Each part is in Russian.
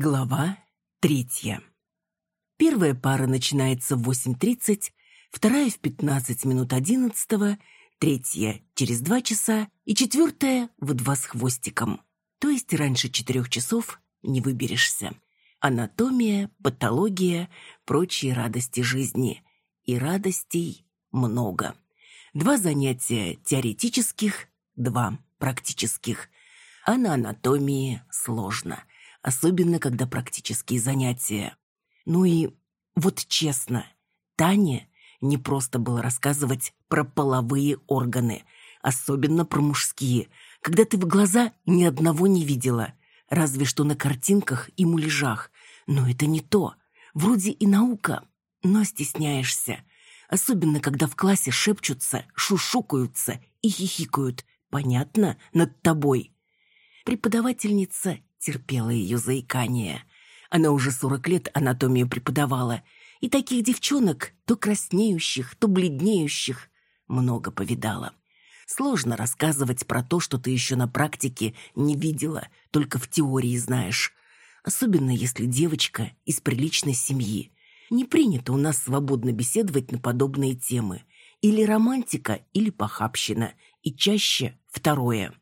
Глава третья. Первая пара начинается в 8.30, вторая в 15 минут 11, третья через два часа и четвертая в два с хвостиком. То есть раньше четырех часов не выберешься. Анатомия, патология, прочие радости жизни. И радостей много. Два занятия теоретических, два практических. А на анатомии сложно – особенно когда практические занятия. Ну и вот честно, Тане не просто было рассказывать про половые органы, особенно про мужские, когда ты в глаза ни одного не видела, разве что на картинках и муляжах. Но это не то. Вроде и наука, но стесняешься. Особенно, когда в классе шепчутся, шушукаются и хихикают. Понятно? Над тобой. Преподавательница терпела ее заикание. Она уже сорок лет анатомию преподавала, и таких девчонок, то краснеющих, то бледнеющих, много повидала. Сложно рассказывать про то, что ты еще на практике не видела, только в теории знаешь. Особенно если девочка из приличной семьи. Не принято у нас свободно беседовать на подобные темы. Или романтика, или похабщина. И чаще второе.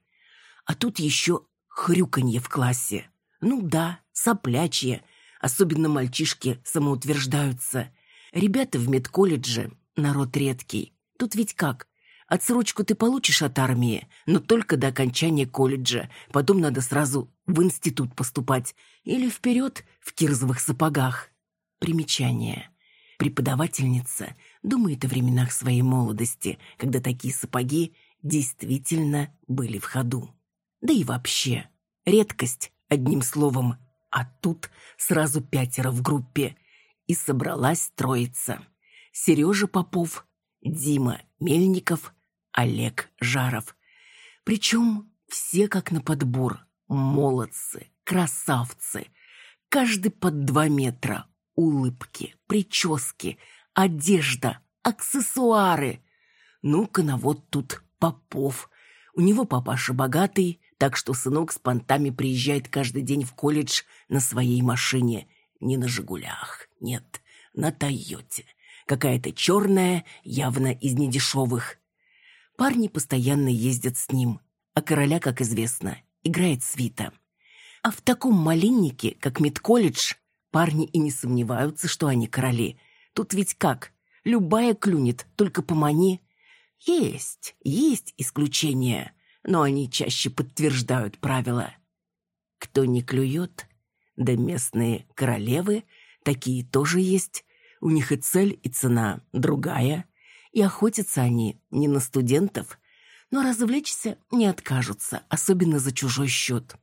А тут еще Хрюканье в классе. Ну да, соплячье. Особенно мальчишки самоутверждаются. Ребята в медколледже – народ редкий. Тут ведь как? Отсрочку ты получишь от армии, но только до окончания колледжа. Потом надо сразу в институт поступать. Или вперед в кирзовых сапогах. Примечание. Преподавательница думает о временах своей молодости, когда такие сапоги действительно были в ходу. Да и вообще, редкость, одним словом. А тут сразу пятеро в группе. И собралась троица. Сережа Попов, Дима Мельников, Олег Жаров. Причем все как на подбор. Молодцы, красавцы. Каждый под два метра. Улыбки, прически, одежда, аксессуары. Ну-ка на вот тут Попов. У него папаша богатый, так что сынок с понтами приезжает каждый день в колледж на своей машине. Не на «Жигулях», нет, на «Тойоте». Какая-то черная, явно из недешевых. Парни постоянно ездят с ним, а короля, как известно, играет свита. А в таком малиннике, как медколледж, парни и не сомневаются, что они короли. Тут ведь как? Любая клюнет, только помани. Есть, есть исключения но они чаще подтверждают правила. Кто не клюет, да местные королевы, такие тоже есть, у них и цель, и цена другая, и охотятся они не на студентов, но развлечься не откажутся, особенно за чужой счет.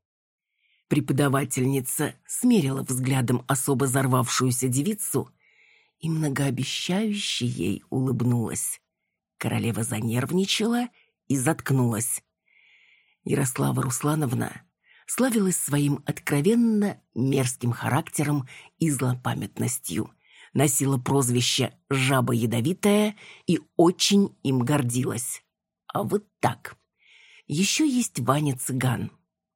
Преподавательница смерила взглядом особо зарвавшуюся девицу и многообещающе ей улыбнулась. Королева занервничала и заткнулась. Ярослава Руслановна славилась своим откровенно мерзким характером и злопамятностью, носила прозвище «жаба ядовитая» и очень им гордилась. А вот так. Еще есть Ваня Цыган.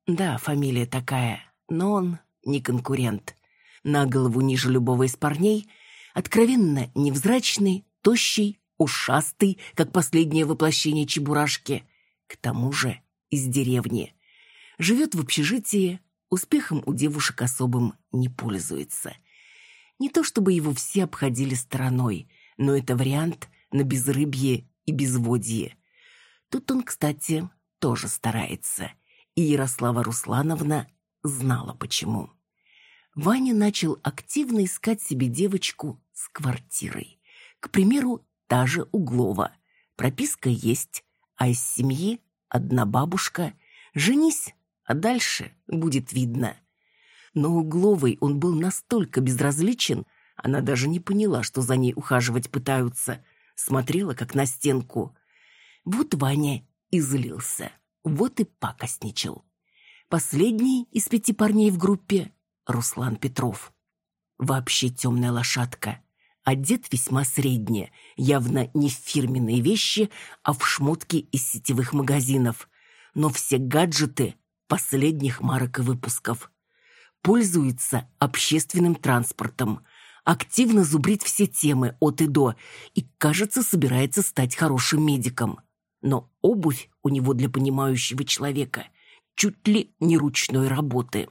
Да, фамилия такая, но он не конкурент. На голову ниже любого из парней, откровенно невзрачный, тощий, ушастый, как последнее воплощение чебурашки. К тому же из деревни. Живет в общежитии, успехом у девушек особым не пользуется. Не то чтобы его все обходили стороной, но это вариант на безрыбье и безводье. Тут он, кстати, тоже старается. И Ярослава Руслановна знала почему. Ваня начал активно искать себе девочку с квартирой. К примеру, та же Углова. Прописка есть, а из семьи одна бабушка. Женись, а дальше будет видно. Но Угловой он был настолько безразличен, она даже не поняла, что за ней ухаживать пытаются. Смотрела, как на стенку. Вот Ваня и злился. Вот и пакостничал. Последний из пяти парней в группе — Руслан Петров. Вообще темная лошадка одет весьма средне, явно не в фирменные вещи, а в шмотки из сетевых магазинов. Но все гаджеты последних марок и выпусков. пользуется общественным транспортом, активно зубрит все темы от и до и, кажется, собирается стать хорошим медиком. Но обувь у него для понимающего человека чуть ли не ручной работы.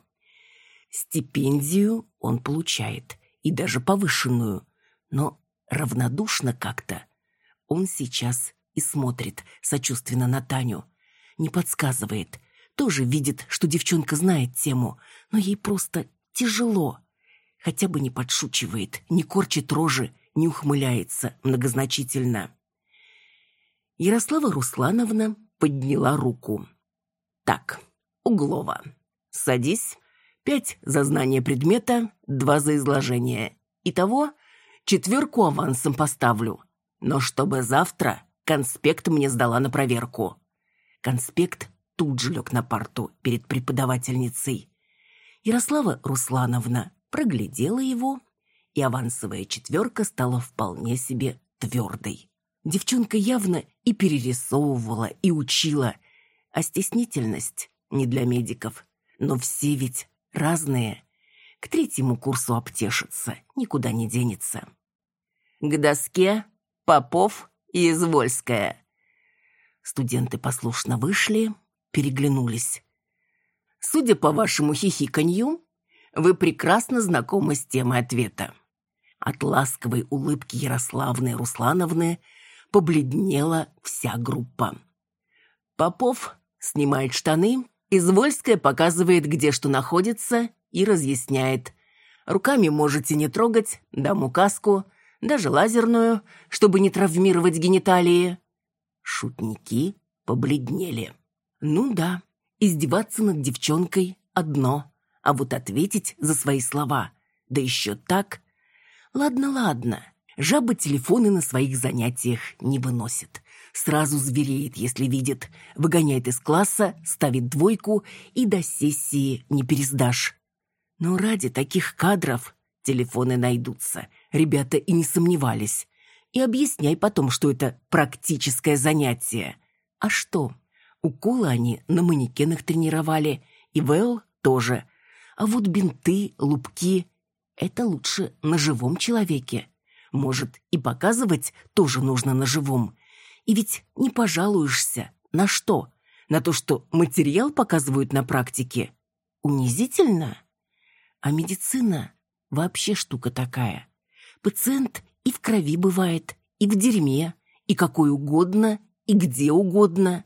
Стипендию он получает, и даже повышенную, но равнодушно как-то. Он сейчас и смотрит сочувственно на Таню. Не подсказывает, тоже видит, что девчонка знает тему, но ей просто тяжело. Хотя бы не подшучивает, не корчит рожи, не ухмыляется многозначительно. Ярослава Руслановна подняла руку. «Так, Углова, садись. Пять за знание предмета, два за изложение. Итого четверку авансом поставлю. Но чтобы завтра конспект мне сдала на проверку». Конспект тут же лег на парту перед преподавательницей. Ярослава Руслановна проглядела его, и авансовая четверка стала вполне себе твердой. Девчонка явно и перерисовывала, и учила, а стеснительность не для медиков. Но все ведь разные. К третьему курсу обтешится, никуда не денется. К доске Попов и Извольская. Студенты послушно вышли, переглянулись. Судя по вашему хихиканью, вы прекрасно знакомы с темой ответа. От ласковой улыбки Ярославны Руслановны побледнела вся группа. Попов снимает штаны, Извольская показывает, где что находится, и разъясняет. Руками можете не трогать, дам указку, даже лазерную, чтобы не травмировать гениталии. Шутники побледнели. Ну да, издеваться над девчонкой одно, а вот ответить за свои слова, да еще так. Ладно, ладно, жаба телефоны на своих занятиях не выносит. Сразу звереет, если видит, выгоняет из класса, ставит двойку и до сессии не пересдашь. Но ради таких кадров телефоны найдутся, ребята и не сомневались. И объясняй потом, что это практическое занятие. А что? Уколы они на манекенах тренировали, и Вэл тоже. А вот бинты, лупки — это лучше на живом человеке. Может, и показывать тоже нужно на живом. И ведь не пожалуешься. На что? На то, что материал показывают на практике? Унизительно? А медицина вообще штука такая. Пациент и в крови бывает, и в дерьме, и какой угодно, и где угодно.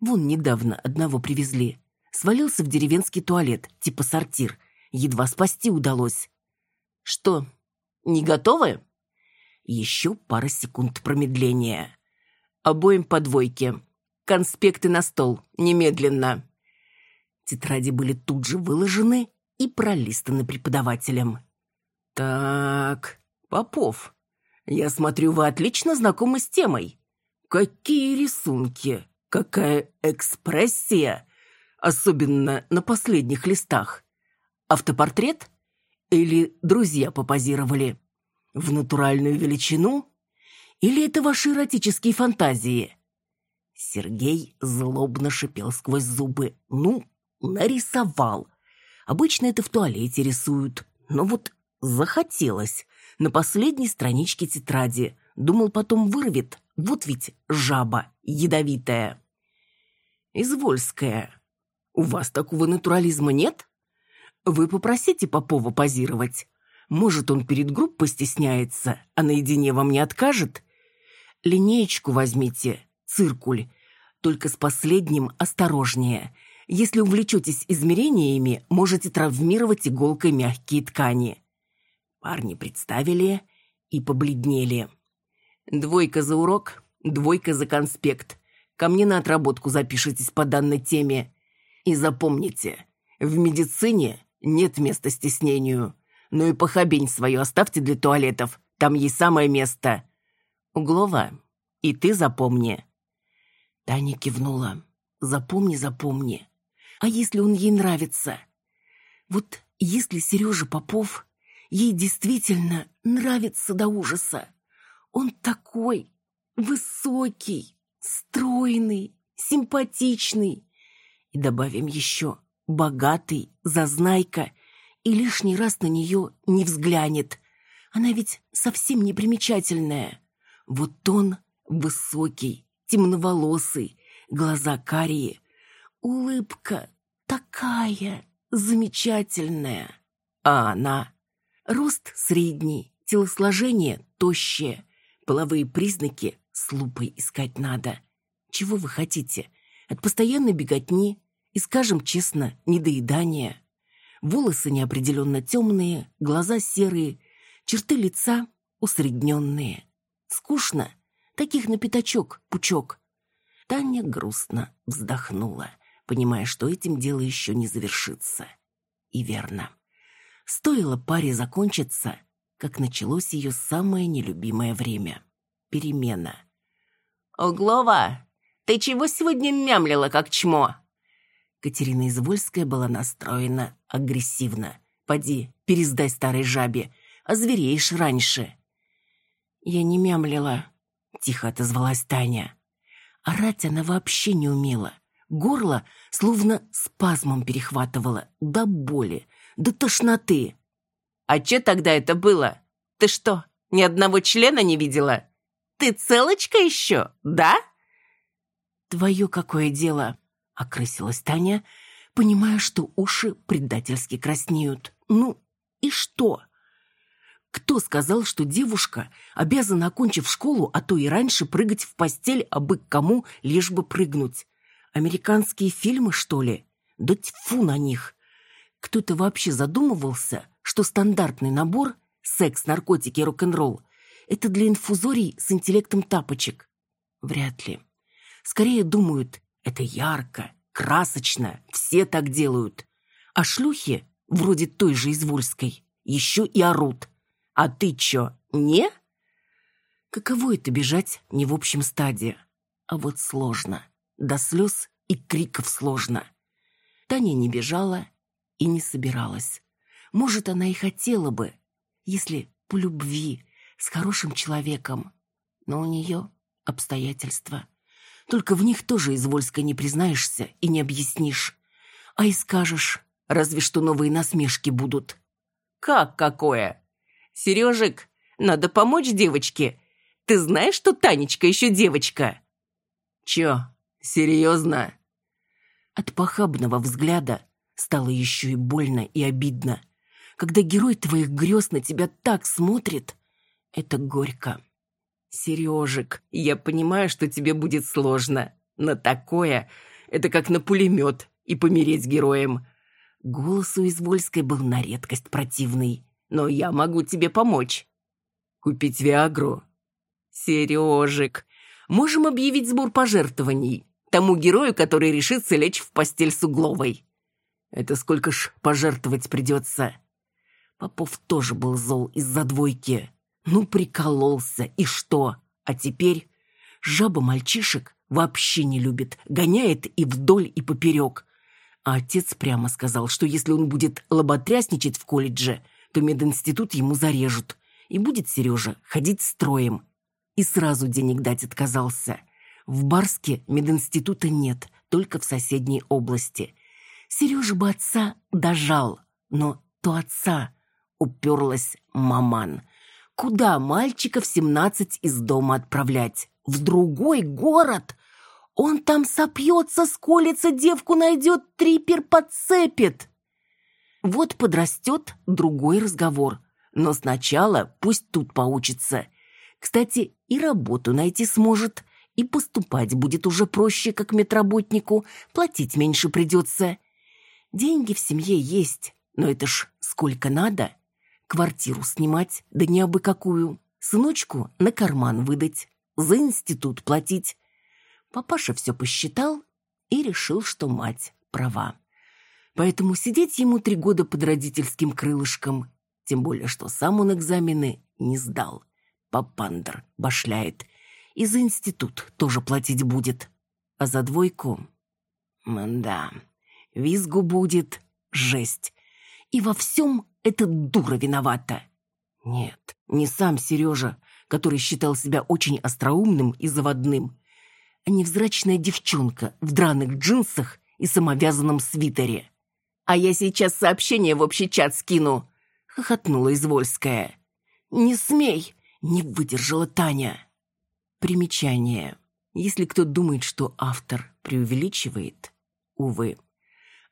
Вон недавно одного привезли. Свалился в деревенский туалет, типа сортир. Едва спасти удалось. Что, не готовы? Еще пара секунд промедления. Обоим по двойке. Конспекты на стол, немедленно. Тетради были тут же выложены и пролистаны преподавателем. «Так, Попов, я смотрю, вы отлично знакомы с темой. Какие рисунки, какая экспрессия, особенно на последних листах. Автопортрет? Или друзья попозировали? В натуральную величину? Или это ваши эротические фантазии?» Сергей злобно шипел сквозь зубы. «Ну, нарисовал. Обычно это в туалете рисуют. Но вот захотелось на последней страничке тетради. Думал, потом вырвет. Вот ведь жаба ядовитая. Извольская. У вас такого натурализма нет? Вы попросите Попова позировать. Может, он перед группой стесняется, а наедине вам не откажет? Линеечку возьмите, циркуль. Только с последним осторожнее. Если увлечетесь измерениями, можете травмировать иголкой мягкие ткани. Парни представили и побледнели. Двойка за урок, двойка за конспект. Ко мне на отработку запишитесь по данной теме. И запомните, в медицине нет места стеснению. Ну и похабень свою оставьте для туалетов, там ей самое место. Углова, и ты запомни. Таня кивнула. Запомни, запомни. А если он ей нравится? Вот если Сережа Попов Ей действительно нравится до ужаса. Он такой высокий, стройный, симпатичный. И добавим еще богатый, зазнайка и лишний раз на нее не взглянет. Она ведь совсем не примечательная. Вот он высокий, темноволосый, глаза карие, улыбка такая замечательная. А она? Рост средний, телосложение тощее, половые признаки с лупой искать надо. Чего вы хотите? От постоянной беготни и, скажем честно, недоедания. Волосы неопределенно темные, глаза серые, черты лица усредненные. Скучно. Таких на пятачок, пучок. Таня грустно вздохнула, понимая, что этим дело еще не завершится. И верно. Стоило паре закончиться, как началось ее самое нелюбимое время — перемена. «Углова, ты чего сегодня мямлила, как чмо?» Катерина Извольская была настроена агрессивно. «Поди, пересдай старой жабе, озвереешь раньше». «Я не мямлила», — тихо отозвалась Таня. Орать она вообще не умела. Горло словно спазмом перехватывало, до боли, до тошноты. «А че тогда это было? Ты что, ни одного члена не видела? Ты целочка еще, да?» «Твое какое дело?» — окрысилась Таня, понимая, что уши предательски краснеют. «Ну и что?» Кто сказал, что девушка обязана, окончив школу, а то и раньше, прыгать в постель, а бы к кому лишь бы прыгнуть? Американские фильмы, что ли? Да тьфу на них! Кто-то вообще задумывался, что стандартный набор секс, наркотики, рок-н-ролл – это для инфузорий с интеллектом тапочек? Вряд ли. Скорее думают, это ярко, красочно, все так делают. А шлюхи, вроде той же Извольской, еще и орут. А ты чё, не? Каково это бежать не в общем стадии? А вот сложно. До слез и криков сложно. Таня не бежала и не собиралась. Может, она и хотела бы, если по любви, с хорошим человеком. Но у нее обстоятельства. Только в них тоже извольска не признаешься и не объяснишь. А и скажешь, разве что новые насмешки будут. «Как какое?» «Сережик, надо помочь девочке. Ты знаешь, что Танечка еще девочка?» «Чё, серьезно?» От похабного взгляда стало еще и больно и обидно. Когда герой твоих грез на тебя так смотрит, это горько. «Сережик, я понимаю, что тебе будет сложно, но такое — это как на пулемет и помереть героем». Голос у Извольской был на редкость противный но я могу тебе помочь. Купить Виагру? Сережик, можем объявить сбор пожертвований тому герою, который решится лечь в постель с Угловой. Это сколько ж пожертвовать придется? Попов тоже был зол из-за двойки. Ну, прикололся, и что? А теперь жаба мальчишек вообще не любит, гоняет и вдоль, и поперек. А отец прямо сказал, что если он будет лоботрясничать в колледже, то мединститут ему зарежут, и будет Сережа ходить строем. И сразу денег дать отказался. В Барске мединститута нет, только в соседней области. Сережа бы отца дожал, но то отца уперлась маман. Куда мальчика в семнадцать из дома отправлять? В другой город? Он там сопьется, сколится, девку найдет, трипер подцепит. Вот подрастет другой разговор. Но сначала пусть тут поучится. Кстати, и работу найти сможет, и поступать будет уже проще, как медработнику, платить меньше придется. Деньги в семье есть, но это ж сколько надо. Квартиру снимать, да не абы какую. Сыночку на карман выдать, за институт платить. Папаша все посчитал и решил, что мать права поэтому сидеть ему три года под родительским крылышком, тем более, что сам он экзамены не сдал. Папандр башляет. И за институт тоже платить будет. А за двойку... Да, визгу будет жесть. И во всем эта дура виновата. Нет, не сам Сережа, который считал себя очень остроумным и заводным, а невзрачная девчонка в драных джинсах и самовязанном свитере. А я сейчас сообщение в общий чат скину!» — хохотнула Извольская. «Не смей!» — не выдержала Таня. Примечание. Если кто думает, что автор преувеличивает, увы,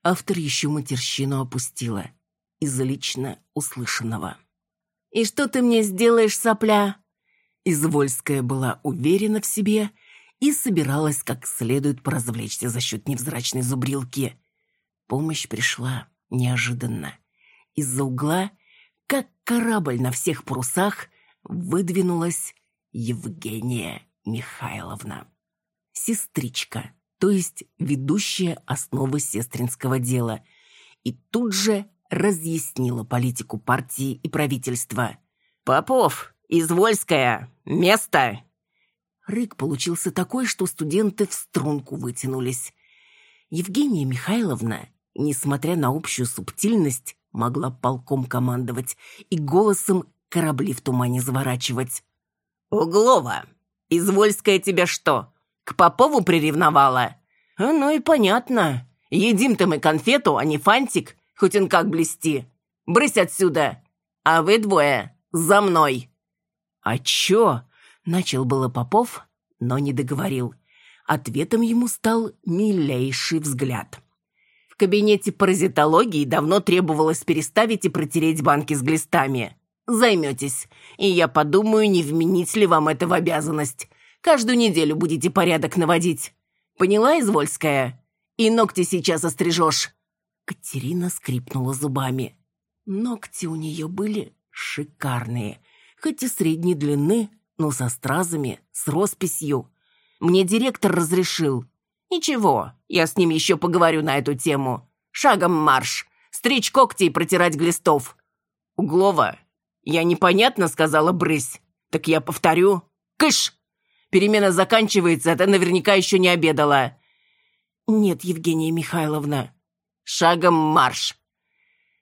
автор еще матерщину опустила из-за лично услышанного. «И что ты мне сделаешь, сопля?» Извольская была уверена в себе и собиралась как следует поразвлечься за счет невзрачной зубрилки. Помощь пришла неожиданно. Из-за угла, как корабль на всех парусах, выдвинулась Евгения Михайловна. Сестричка, то есть ведущая основы сестринского дела. И тут же разъяснила политику партии и правительства. «Попов, Извольская, место!» Рык получился такой, что студенты в струнку вытянулись. Евгения Михайловна, несмотря на общую субтильность, могла полком командовать и голосом корабли в тумане заворачивать. «Углова, Извольская тебя что, к Попову приревновала?» «А ну и понятно. Едим-то мы конфету, а не фантик, хоть он как блести. Брысь отсюда! А вы двое за мной!» «А чё?» — начал было Попов, но не договорил. Ответом ему стал милейший взгляд. В кабинете паразитологии давно требовалось переставить и протереть банки с глистами. Займетесь, и я подумаю, не вменить ли вам это в обязанность. Каждую неделю будете порядок наводить. Поняла, Извольская? И ногти сейчас острижешь. Катерина скрипнула зубами. Ногти у нее были шикарные, хоть и средней длины, но со стразами, с росписью. Мне директор разрешил. Ничего, я с ним еще поговорю на эту тему. Шагом марш, стричь когти и протирать глистов. Углова, я непонятно сказала брысь. Так я повторю. Кыш! Перемена заканчивается, а ты наверняка еще не обедала. Нет, Евгения Михайловна, Шагом марш!»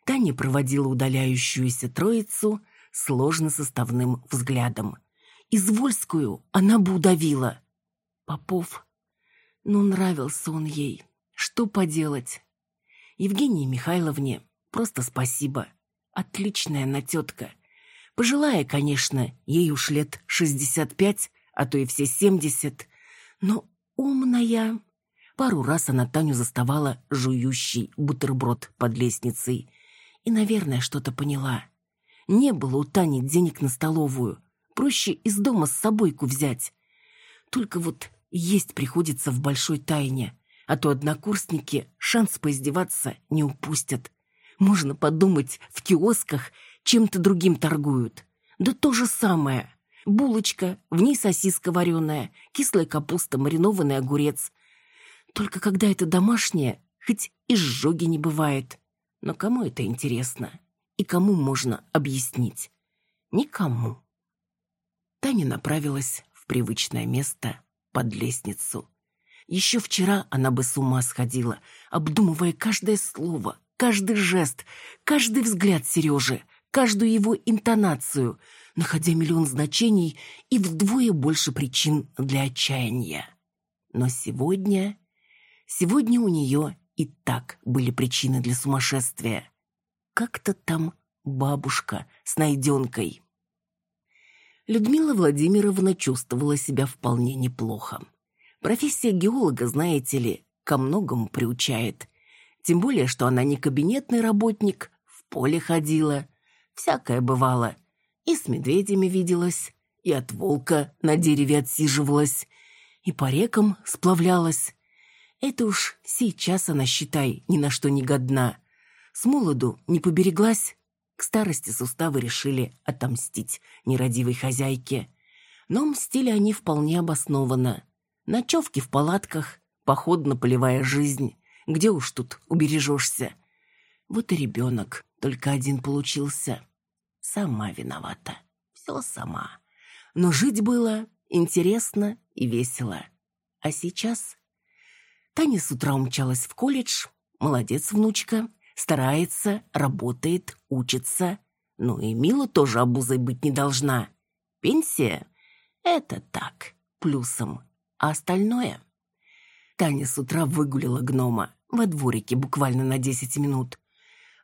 Таня проводила удаляющуюся троицу сложно составным взглядом. Извольскую она бы удавила. Попов, ну, нравился он ей. Что поделать? Евгении Михайловне просто спасибо. Отличная она тетка. Пожилая, конечно, ей уж лет шестьдесят пять, а то и все семьдесят, но умная. Пару раз она Таню заставала жующий бутерброд под лестницей. И, наверное, что-то поняла. Не было у Тани денег на столовую. Проще из дома с собойку взять. Только вот есть приходится в большой тайне, а то однокурсники шанс поиздеваться не упустят. Можно подумать, в киосках чем-то другим торгуют. Да то же самое. Булочка, в ней сосиска вареная, кислая капуста, маринованный огурец. Только когда это домашнее, хоть и сжоги не бывает. Но кому это интересно? И кому можно объяснить? Никому. Таня направилась в привычное место под лестницу. Еще вчера она бы с ума сходила, обдумывая каждое слово, каждый жест, каждый взгляд Сережи, каждую его интонацию, находя миллион значений и вдвое больше причин для отчаяния. Но сегодня Сегодня у нее и так были причины для сумасшествия. Как-то там бабушка с найденкой. Людмила Владимировна чувствовала себя вполне неплохо. Профессия геолога, знаете ли, ко многому приучает. Тем более, что она не кабинетный работник, в поле ходила. Всякое бывало. И с медведями виделась, и от волка на дереве отсиживалась, и по рекам сплавлялась. Это уж сейчас она, считай, ни на что не годна. С молоду не побереглась. К старости суставы решили отомстить нерадивой хозяйке. Но мстили они вполне обоснованно. Ночевки в палатках, походно-полевая жизнь. Где уж тут убережешься? Вот и ребенок, только один получился. Сама виновата. Все сама. Но жить было интересно и весело. А сейчас Таня с утра умчалась в колледж. Молодец, внучка. Старается, работает, учится. Ну и Мила тоже обузой быть не должна. Пенсия — это так, плюсом. А остальное? Таня с утра выгулила гнома. во дворике буквально на десять минут.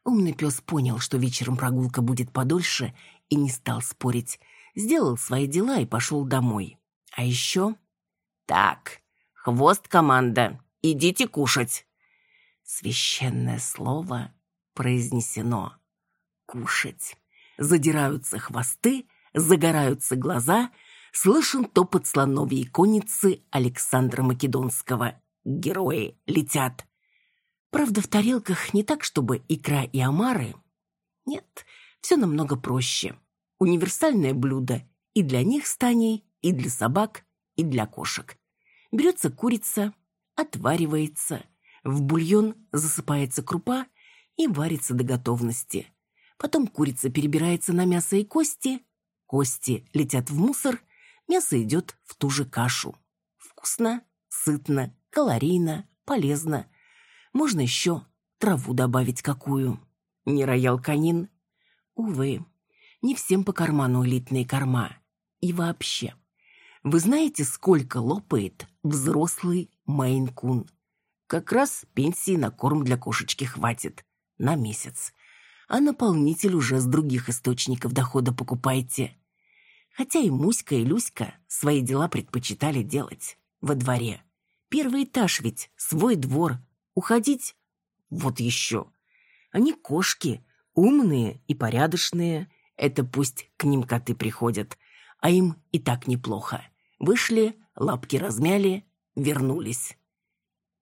Умный пес понял, что вечером прогулка будет подольше, и не стал спорить. Сделал свои дела и пошел домой. А еще... «Так, хвост команда, идите кушать!» Священное слово произнесено. «Кушать!» Задираются хвосты, загораются глаза, слышен топот слоновьей конницы Александра Македонского. Герои летят. Правда, в тарелках не так, чтобы икра и омары. Нет, все намного проще. Универсальное блюдо и для них станей, и для собак, и для кошек. Берется курица, отваривается, в бульон засыпается крупа и варится до готовности. Потом курица перебирается на мясо и кости, кости летят в мусор, мясо идет в ту же кашу. Вкусно, сытно, калорийно, полезно – можно еще траву добавить какую. Не Royal Canin? Увы, не всем по карману элитные корма. И вообще, вы знаете, сколько лопает взрослый мейн-кун? Как раз пенсии на корм для кошечки хватит. На месяц. А наполнитель уже с других источников дохода покупайте. Хотя и Муська, и Люська свои дела предпочитали делать во дворе. Первый этаж ведь, свой двор, Уходить? Вот еще. Они кошки, умные и порядочные. Это пусть к ним коты приходят. А им и так неплохо. Вышли, лапки размяли, вернулись.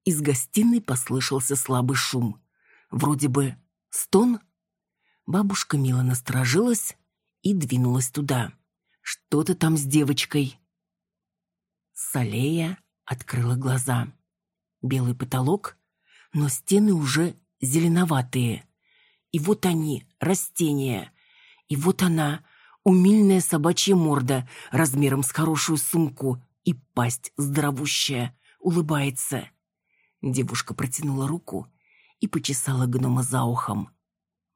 Из гостиной послышался слабый шум. Вроде бы стон. Бабушка мило насторожилась и двинулась туда. Что-то там с девочкой. Салея открыла глаза. Белый потолок, но стены уже зеленоватые. И вот они, растения. И вот она, умильная собачья морда, размером с хорошую сумку, и пасть здоровущая, улыбается. Девушка протянула руку и почесала гнома за ухом.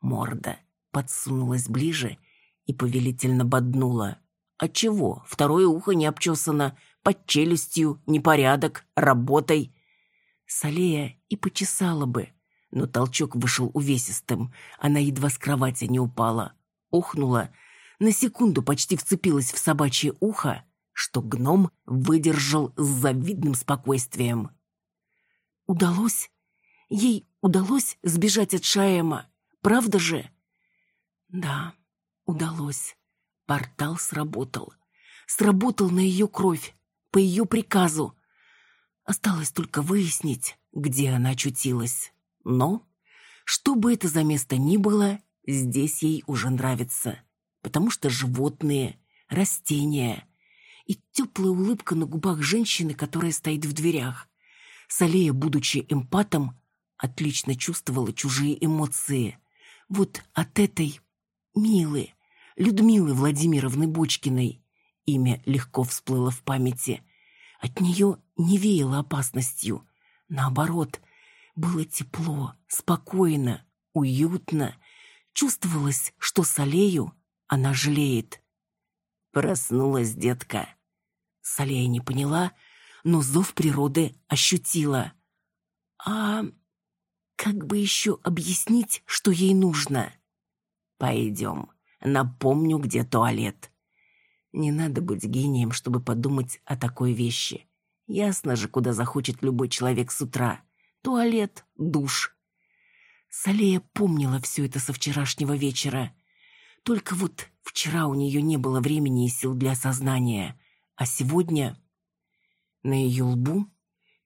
Морда подсунулась ближе и повелительно боднула. А чего? Второе ухо не обчесано, под челюстью, непорядок, работой. Салея и почесала бы, но толчок вышел увесистым. Она едва с кровати не упала. Охнула, на секунду почти вцепилась в собачье ухо, что гном выдержал с завидным спокойствием. Удалось? Ей удалось сбежать от Шаэма, правда же? Да, удалось. Портал сработал. Сработал на ее кровь, по ее приказу. Осталось только выяснить, где она очутилась. Но, что бы это за место ни было, здесь ей уже нравится. Потому что животные, растения и теплая улыбка на губах женщины, которая стоит в дверях. Салея, будучи эмпатом, отлично чувствовала чужие эмоции. Вот от этой Милы, Людмилы Владимировны Бочкиной, имя легко всплыло в памяти. От нее не веяло опасностью. Наоборот, было тепло, спокойно, уютно. Чувствовалось, что Салею она жалеет. Проснулась детка. Салея не поняла, но зов природы ощутила. А как бы еще объяснить, что ей нужно? Пойдем, напомню, где туалет. Не надо быть гением, чтобы подумать о такой вещи. Ясно же, куда захочет любой человек с утра. Туалет, душ. Салея помнила все это со вчерашнего вечера. Только вот вчера у нее не было времени и сил для осознания. А сегодня на ее лбу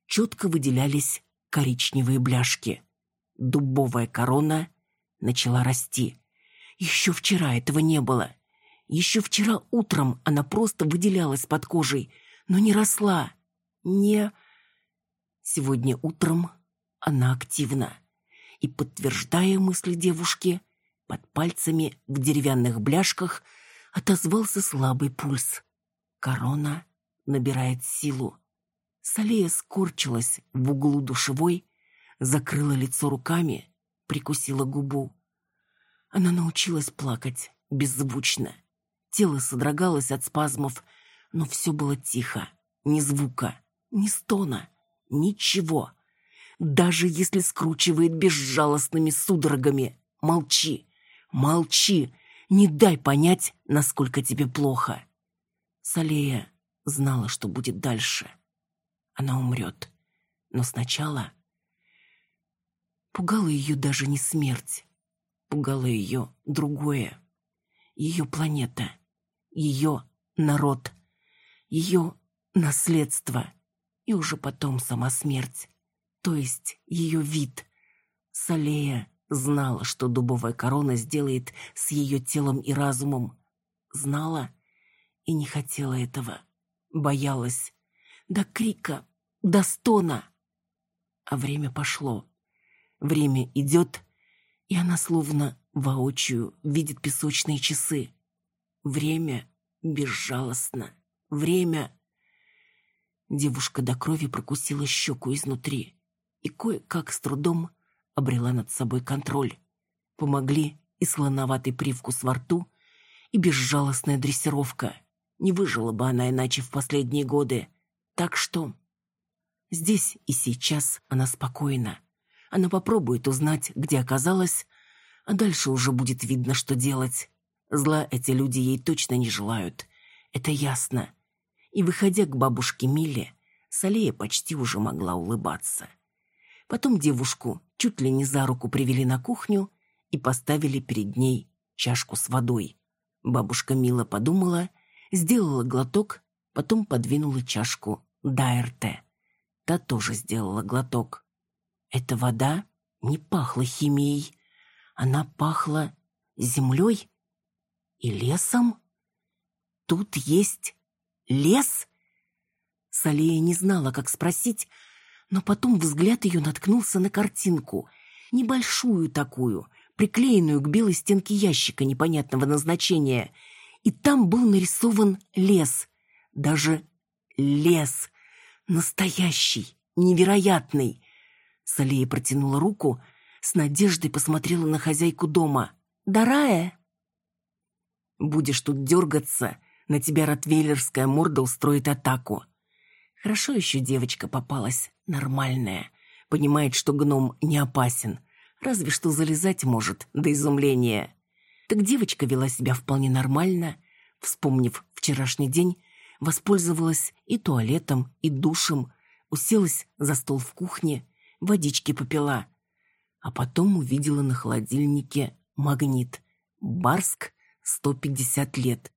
четко выделялись коричневые бляшки. Дубовая корона начала расти. Еще вчера этого не было. Еще вчера утром она просто выделялась под кожей, но не росла. Не... Сегодня утром она активна. И, подтверждая мысли девушки, под пальцами в деревянных бляшках отозвался слабый пульс. Корона набирает силу. Салея скорчилась в углу душевой, закрыла лицо руками, прикусила губу. Она научилась плакать беззвучно. Тело содрогалось от спазмов, но все было тихо. Ни звука, ни стона, ничего. даже если скручивает безжалостными судорогами. Молчи, молчи, не дай понять, насколько тебе плохо. Салея знала, что будет дальше. Она умрет. Но сначала... Пугала ее даже не смерть. Пугало ее другое. Ее планета. Ее народ. Ее наследство. И уже потом сама смерть. То есть ее вид. Салея знала, что дубовая корона сделает с ее телом и разумом. Знала и не хотела этого. Боялась. До крика, до стона. А время пошло. Время идет, и она словно воочию видит песочные часы. Время безжалостно. Время... Девушка до крови прокусила щеку изнутри и кое-как с трудом обрела над собой контроль. Помогли и слоноватый привкус во рту, и безжалостная дрессировка. Не выжила бы она иначе в последние годы. Так что... Здесь и сейчас она спокойна. Она попробует узнать, где оказалась, а дальше уже будет видно, что делать. Зла эти люди ей точно не желают. Это ясно. И, выходя к бабушке Миле, Салея почти уже могла улыбаться. Потом девушку чуть ли не за руку привели на кухню и поставили перед ней чашку с водой. Бабушка Мила подумала, сделала глоток, потом подвинула чашку Дайрте. Та тоже сделала глоток. Эта вода не пахла химией. Она пахла землей и лесом. Тут есть лес? Салея не знала, как спросить, но потом взгляд ее наткнулся на картинку, небольшую такую, приклеенную к белой стенке ящика непонятного назначения, и там был нарисован лес, даже лес, настоящий, невероятный. Салея протянула руку, с надеждой посмотрела на хозяйку дома. «Дарая?» «Будешь тут дергаться, на тебя ротвейлерская морда устроит атаку». Хорошо еще девочка попалась, нормальная. Понимает, что гном не опасен. Разве что залезать может, до изумления. Так девочка вела себя вполне нормально. Вспомнив вчерашний день, воспользовалась и туалетом, и душем, уселась за стол в кухне, водички попила. А потом увидела на холодильнике магнит. Барск 150 лет.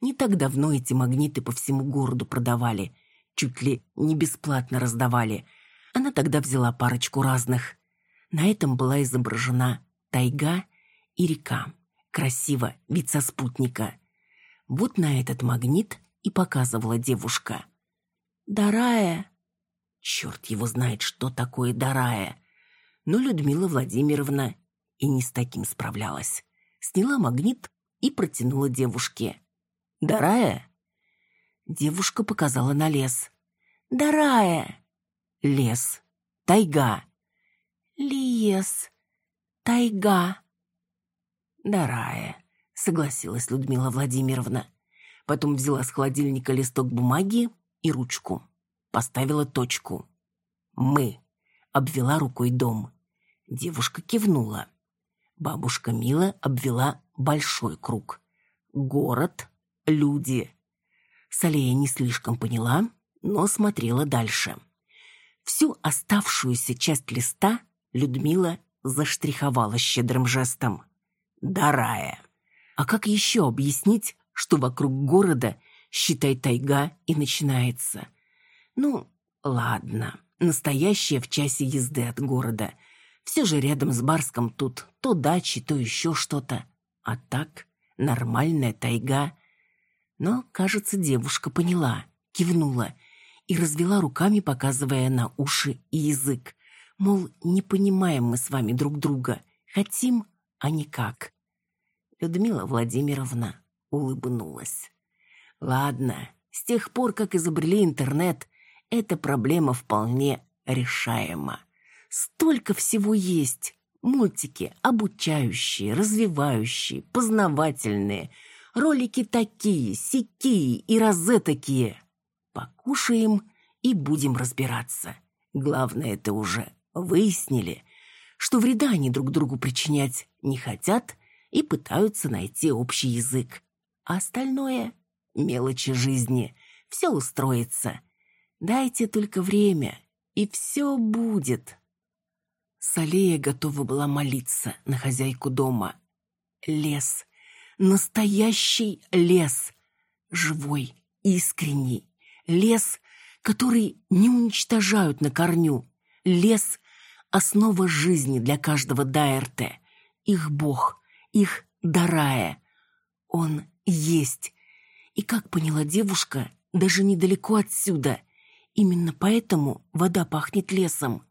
Не так давно эти магниты по всему городу продавали, чуть ли не бесплатно раздавали. Она тогда взяла парочку разных. На этом была изображена тайга и река. Красиво, вид со спутника. Вот на этот магнит и показывала девушка. «Дарая!» Черт его знает, что такое дарая. Но Людмила Владимировна и не с таким справлялась. Сняла магнит и протянула девушке. «Дарая?» Девушка показала на лес. «Дарая!» «Лес. Тайга». «Лес. Тайга». «Дарая», — согласилась Людмила Владимировна. Потом взяла с холодильника листок бумаги и ручку поставила точку. «Мы», — обвела рукой дом. Девушка кивнула. Бабушка Мила обвела большой круг. Город, люди. Салея не слишком поняла, но смотрела дальше. Всю оставшуюся часть листа Людмила заштриховала щедрым жестом. «Дарая». А как еще объяснить, что вокруг города, считай, тайга и начинается? Ну, ладно, настоящая в часе езды от города. Все же рядом с Барском тут то дачи, то еще что-то. А так, нормальная тайга. Но, кажется, девушка поняла, кивнула и развела руками, показывая на уши и язык. Мол, не понимаем мы с вами друг друга. Хотим, а никак. Людмила Владимировна улыбнулась. Ладно, с тех пор, как изобрели интернет, эта проблема вполне решаема. Столько всего есть. Мультики обучающие, развивающие, познавательные. Ролики такие, сякие и розетокие. Покушаем и будем разбираться. Главное это уже Выяснили, что вреда они друг другу причинять не хотят и пытаются найти общий язык. А остальное — мелочи жизни. Все устроится. Дайте только время, и все будет. Салея готова была молиться на хозяйку дома. Лес. Настоящий лес. Живой, искренний. Лес, который не уничтожают на корню. Лес — основа жизни для каждого Дайрте. Их бог, их Дарая. Он есть. И, как поняла девушка, даже недалеко отсюда. Именно поэтому вода пахнет лесом.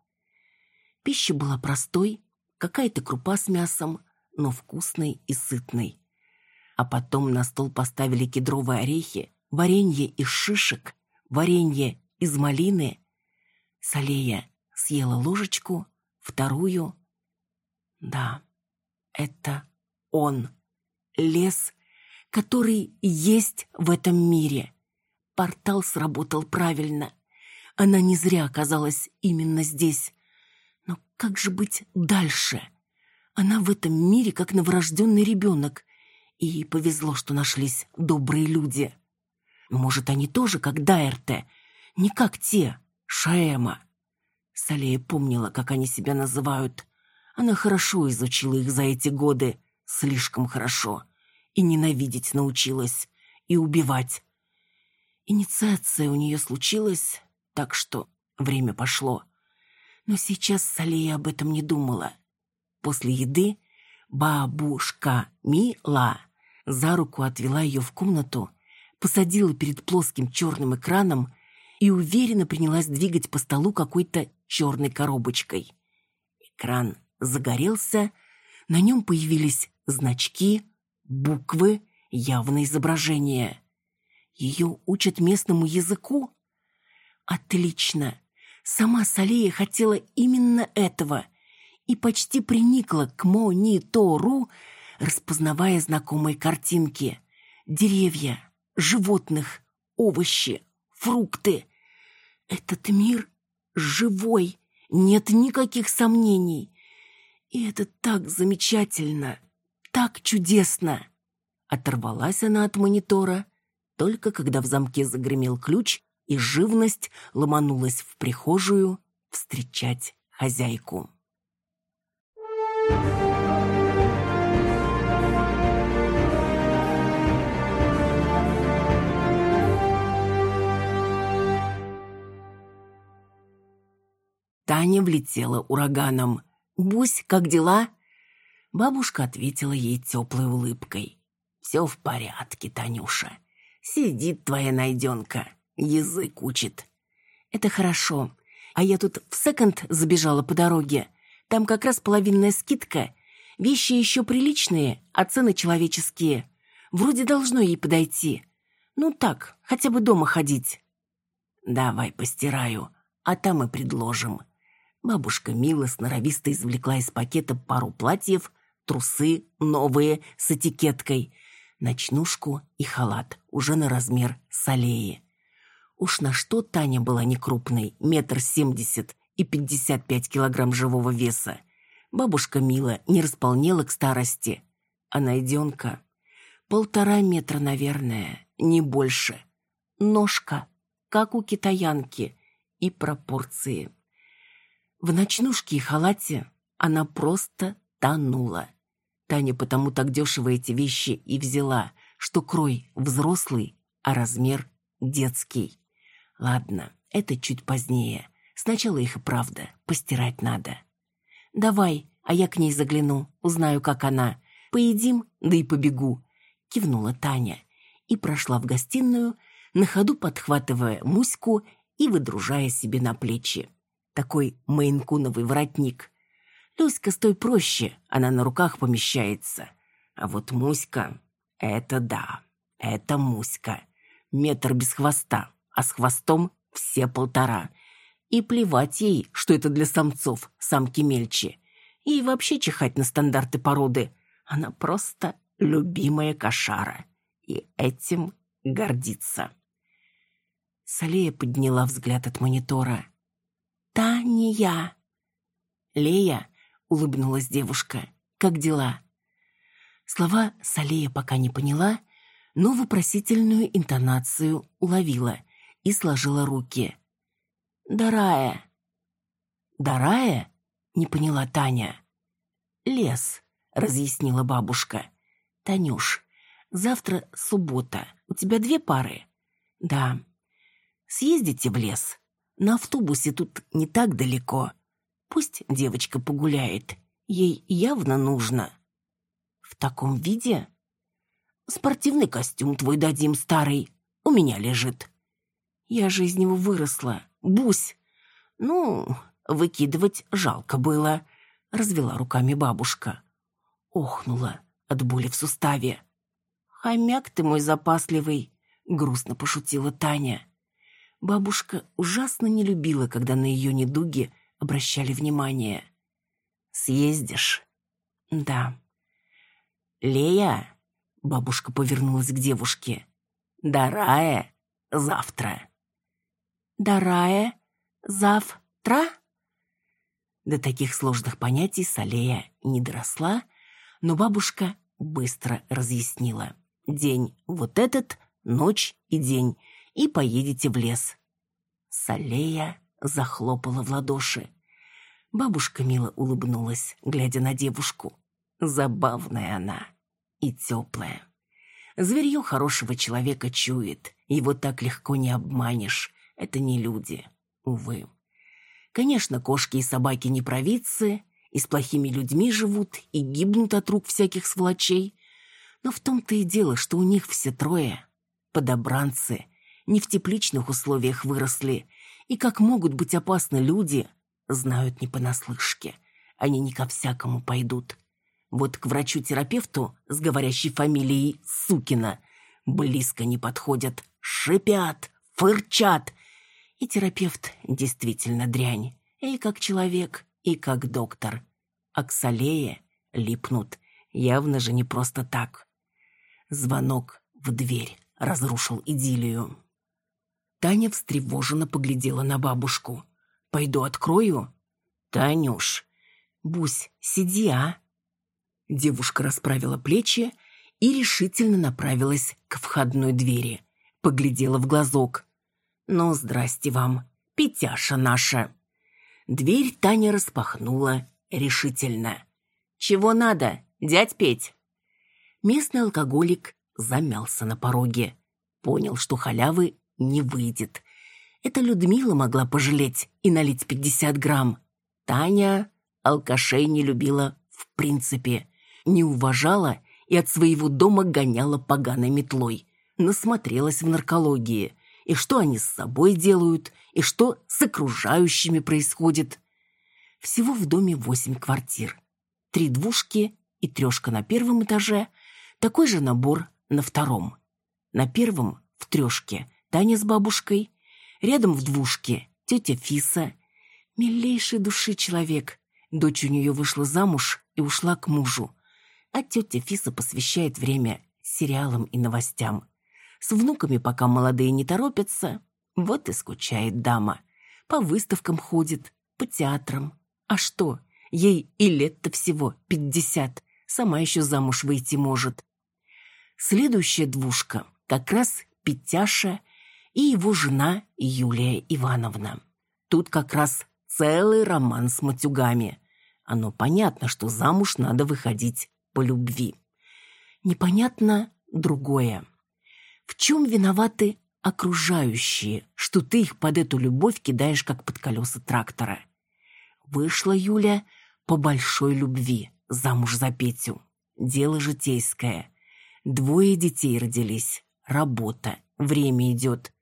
Пища была простой, какая-то крупа с мясом, но вкусной и сытной. А потом на стол поставили кедровые орехи, варенье из шишек, варенье из малины. Салея съела ложечку, вторую. Да, это он. Лес, который есть в этом мире. Портал сработал правильно. Она не зря оказалась именно здесь. Но как же быть дальше? Она в этом мире как новорожденный ребенок. И повезло, что нашлись добрые люди. Может, они тоже как Дайрте, не как те, Шаэма. Салея помнила, как они себя называют. Она хорошо изучила их за эти годы, слишком хорошо. И ненавидеть научилась, и убивать. Инициация у нее случилась, так что время пошло. Но сейчас Салия об этом не думала. После еды бабушка Мила за руку отвела ее в комнату, посадила перед плоским черным экраном и уверенно принялась двигать по столу какой-то черной коробочкой. Экран загорелся, на нем появились значки, буквы, явное изображение. Ее учат местному языку? Отлично! Сама Салея хотела именно этого и почти приникла к монитору, распознавая знакомые картинки. Деревья, животных, овощи, фрукты. Этот мир живой, нет никаких сомнений. И это так замечательно, так чудесно. Оторвалась она от монитора, только когда в замке загремел ключ, и живность ломанулась в прихожую встречать хозяйку. Таня влетела ураганом. «Бусь, как дела?» Бабушка ответила ей теплой улыбкой. «Все в порядке, Танюша. Сидит твоя найденка. Язык учит. Это хорошо. А я тут в секонд забежала по дороге. Там как раз половинная скидка. Вещи еще приличные, а цены человеческие. Вроде должно ей подойти. Ну так, хотя бы дома ходить. Давай постираю, а там и предложим. Бабушка Мила сноровисто извлекла из пакета пару платьев, трусы новые с этикеткой, ночнушку и халат уже на размер солеи. Уж на что Таня была не крупной, метр семьдесят и пятьдесят пять килограмм живого веса. Бабушка Мила не располнела к старости, а найденка полтора метра, наверное, не больше. Ножка, как у китаянки, и пропорции. В ночнушке и халате она просто тонула. Таня потому так дешево эти вещи и взяла, что крой взрослый, а размер детский. Ладно, это чуть позднее. Сначала их и правда постирать надо. Давай, а я к ней загляну, узнаю, как она. Поедим, да и побегу. Кивнула Таня и прошла в гостиную, на ходу подхватывая Муську и выдружая себе на плечи. Такой мейнкуновый воротник. Люська стой проще, она на руках помещается. А вот Муська — это да, это Муська. Метр без хвоста, а с хвостом все полтора. И плевать ей, что это для самцов, самки мельче. И вообще чихать на стандарты породы. Она просто любимая кошара. И этим гордится. Салея подняла взгляд от монитора. «Таня!» «Лея», — улыбнулась девушка, — «как дела?» Слова Салея пока не поняла, но вопросительную интонацию уловила и сложила руки. «Дарая». «Дарая?» — не поняла Таня. «Лес», — разъяснила бабушка. «Танюш, завтра суббота. У тебя две пары?» «Да». «Съездите в лес. На автобусе тут не так далеко. Пусть девочка погуляет. Ей явно нужно». «В таком виде?» «Спортивный костюм твой дадим, старый. У меня лежит». «Я же из него выросла. Бусь». «Ну, выкидывать жалко было», — развела руками бабушка. Охнула от боли в суставе. «Хомяк ты мой запасливый», — грустно пошутила Таня. Бабушка ужасно не любила, когда на ее недуги обращали внимание. «Съездишь?» «Да». «Лея?» — бабушка повернулась к девушке. «Дарая? Завтра». «Дарая? Завтра?» До таких сложных понятий Салея не доросла, но бабушка быстро разъяснила. «День вот этот, ночь и день, и поедете в лес». Салея захлопала в ладоши. Бабушка мило улыбнулась, глядя на девушку. Забавная она и теплая. Зверье хорошего человека чует, его так легко не обманешь. Это не люди, увы. Конечно, кошки и собаки не провидцы, и с плохими людьми живут, и гибнут от рук всяких сволочей. Но в том-то и дело, что у них все трое — подобранцы, не в тепличных условиях выросли, и как могут быть опасны люди, знают не понаслышке. Они не ко всякому пойдут. Вот к врачу-терапевту с говорящей фамилией Сукина близко не подходят, шипят, фырчат. И терапевт действительно дрянь. И как человек, и как доктор. А к Салее липнут явно же не просто так. Звонок в дверь разрушил идиллию. Таня встревоженно поглядела на бабушку. «Пойду открою?» «Танюш!» «Бусь, сиди, а!» Девушка расправила плечи и решительно направилась к входной двери. Поглядела в глазок. «Ну, здрасте вам, Петяша наша!» Дверь Таня распахнула решительно. «Чего надо, дядь Петь?» Местный алкоголик замялся на пороге. Понял, что халявы не выйдет. Это Людмила могла пожалеть и налить пятьдесят грамм. Таня алкашей не любила в принципе. Не уважала и от своего дома гоняла поганой метлой. Насмотрелась в наркологии. И что они с собой делают, и что с окружающими происходит. Всего в доме восемь квартир. Три двушки и трешка на первом этаже, такой же набор на втором. На первом, в трешке, Таня с бабушкой, рядом в двушке тетя Фиса. Милейший души человек. Дочь у нее вышла замуж и ушла к мужу. А тетя Фиса посвящает время сериалам и новостям. С внуками пока молодые не торопятся. Вот и скучает дама. По выставкам ходит, по театрам. А что, ей и лет-то всего пятьдесят. Сама еще замуж выйти может. Следующая двушка как раз Петяша и его жена Юлия Ивановна. Тут как раз целый роман с матюгами. Оно понятно, что замуж надо выходить по любви. Непонятно другое. В чем виноваты окружающие, что ты их под эту любовь кидаешь, как под колеса трактора? Вышла Юля по большой любви замуж за Петю. Дело житейское. Двое детей родились. Работа. Время идет.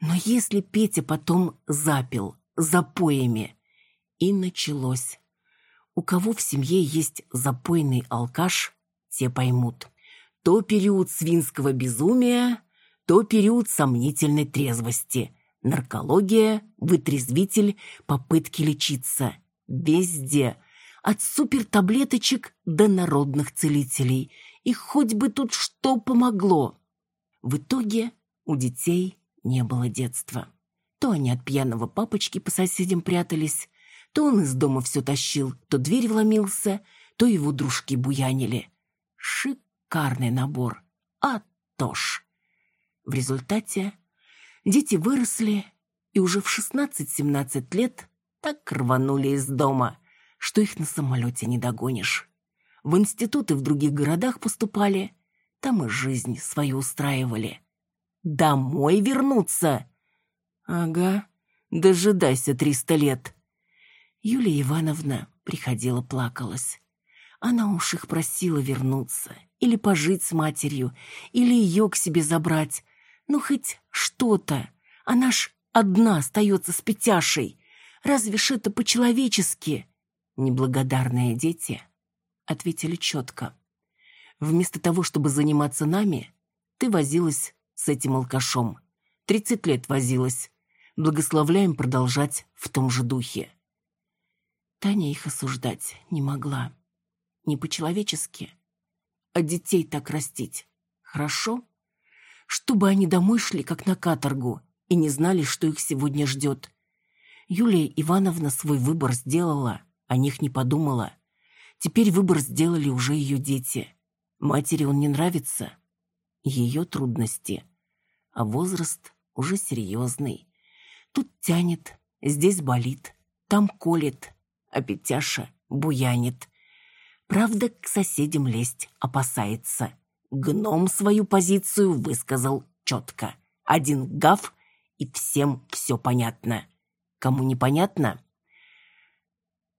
Но если Петя потом запил запоями, и началось. У кого в семье есть запойный алкаш, те поймут. То период свинского безумия, то период сомнительной трезвости. Наркология, вытрезвитель, попытки лечиться. Везде. От супертаблеточек до народных целителей. И хоть бы тут что помогло. В итоге у детей не было детства. То они от пьяного папочки по соседям прятались, То он из дома все тащил, то дверь вломился, то его дружки буянили. Шикарный набор. А то ж. В результате дети выросли и уже в 16-17 лет так рванули из дома, что их на самолете не догонишь. В институты в других городах поступали, там и жизнь свою устраивали. Домой вернуться? Ага, дожидайся триста лет. Юлия Ивановна приходила, плакалась. Она уж их просила вернуться, или пожить с матерью, или ее к себе забрать. Ну, хоть что-то. Она ж одна остается с Петяшей. Разве ж это по-человечески? Неблагодарные дети ответили четко. Вместо того, чтобы заниматься нами, ты возилась с этим алкашом. Тридцать лет возилась. Благословляем продолжать в том же духе. Таня их осуждать не могла. Не по-человечески. А детей так растить. Хорошо? Чтобы они домой шли, как на каторгу, и не знали, что их сегодня ждет. Юлия Ивановна свой выбор сделала, о них не подумала. Теперь выбор сделали уже ее дети. Матери он не нравится. Ее трудности. А возраст уже серьезный. Тут тянет, здесь болит, там колет, а Петяша буянит. Правда, к соседям лезть опасается. Гном свою позицию высказал четко. Один гав, и всем все понятно. Кому непонятно?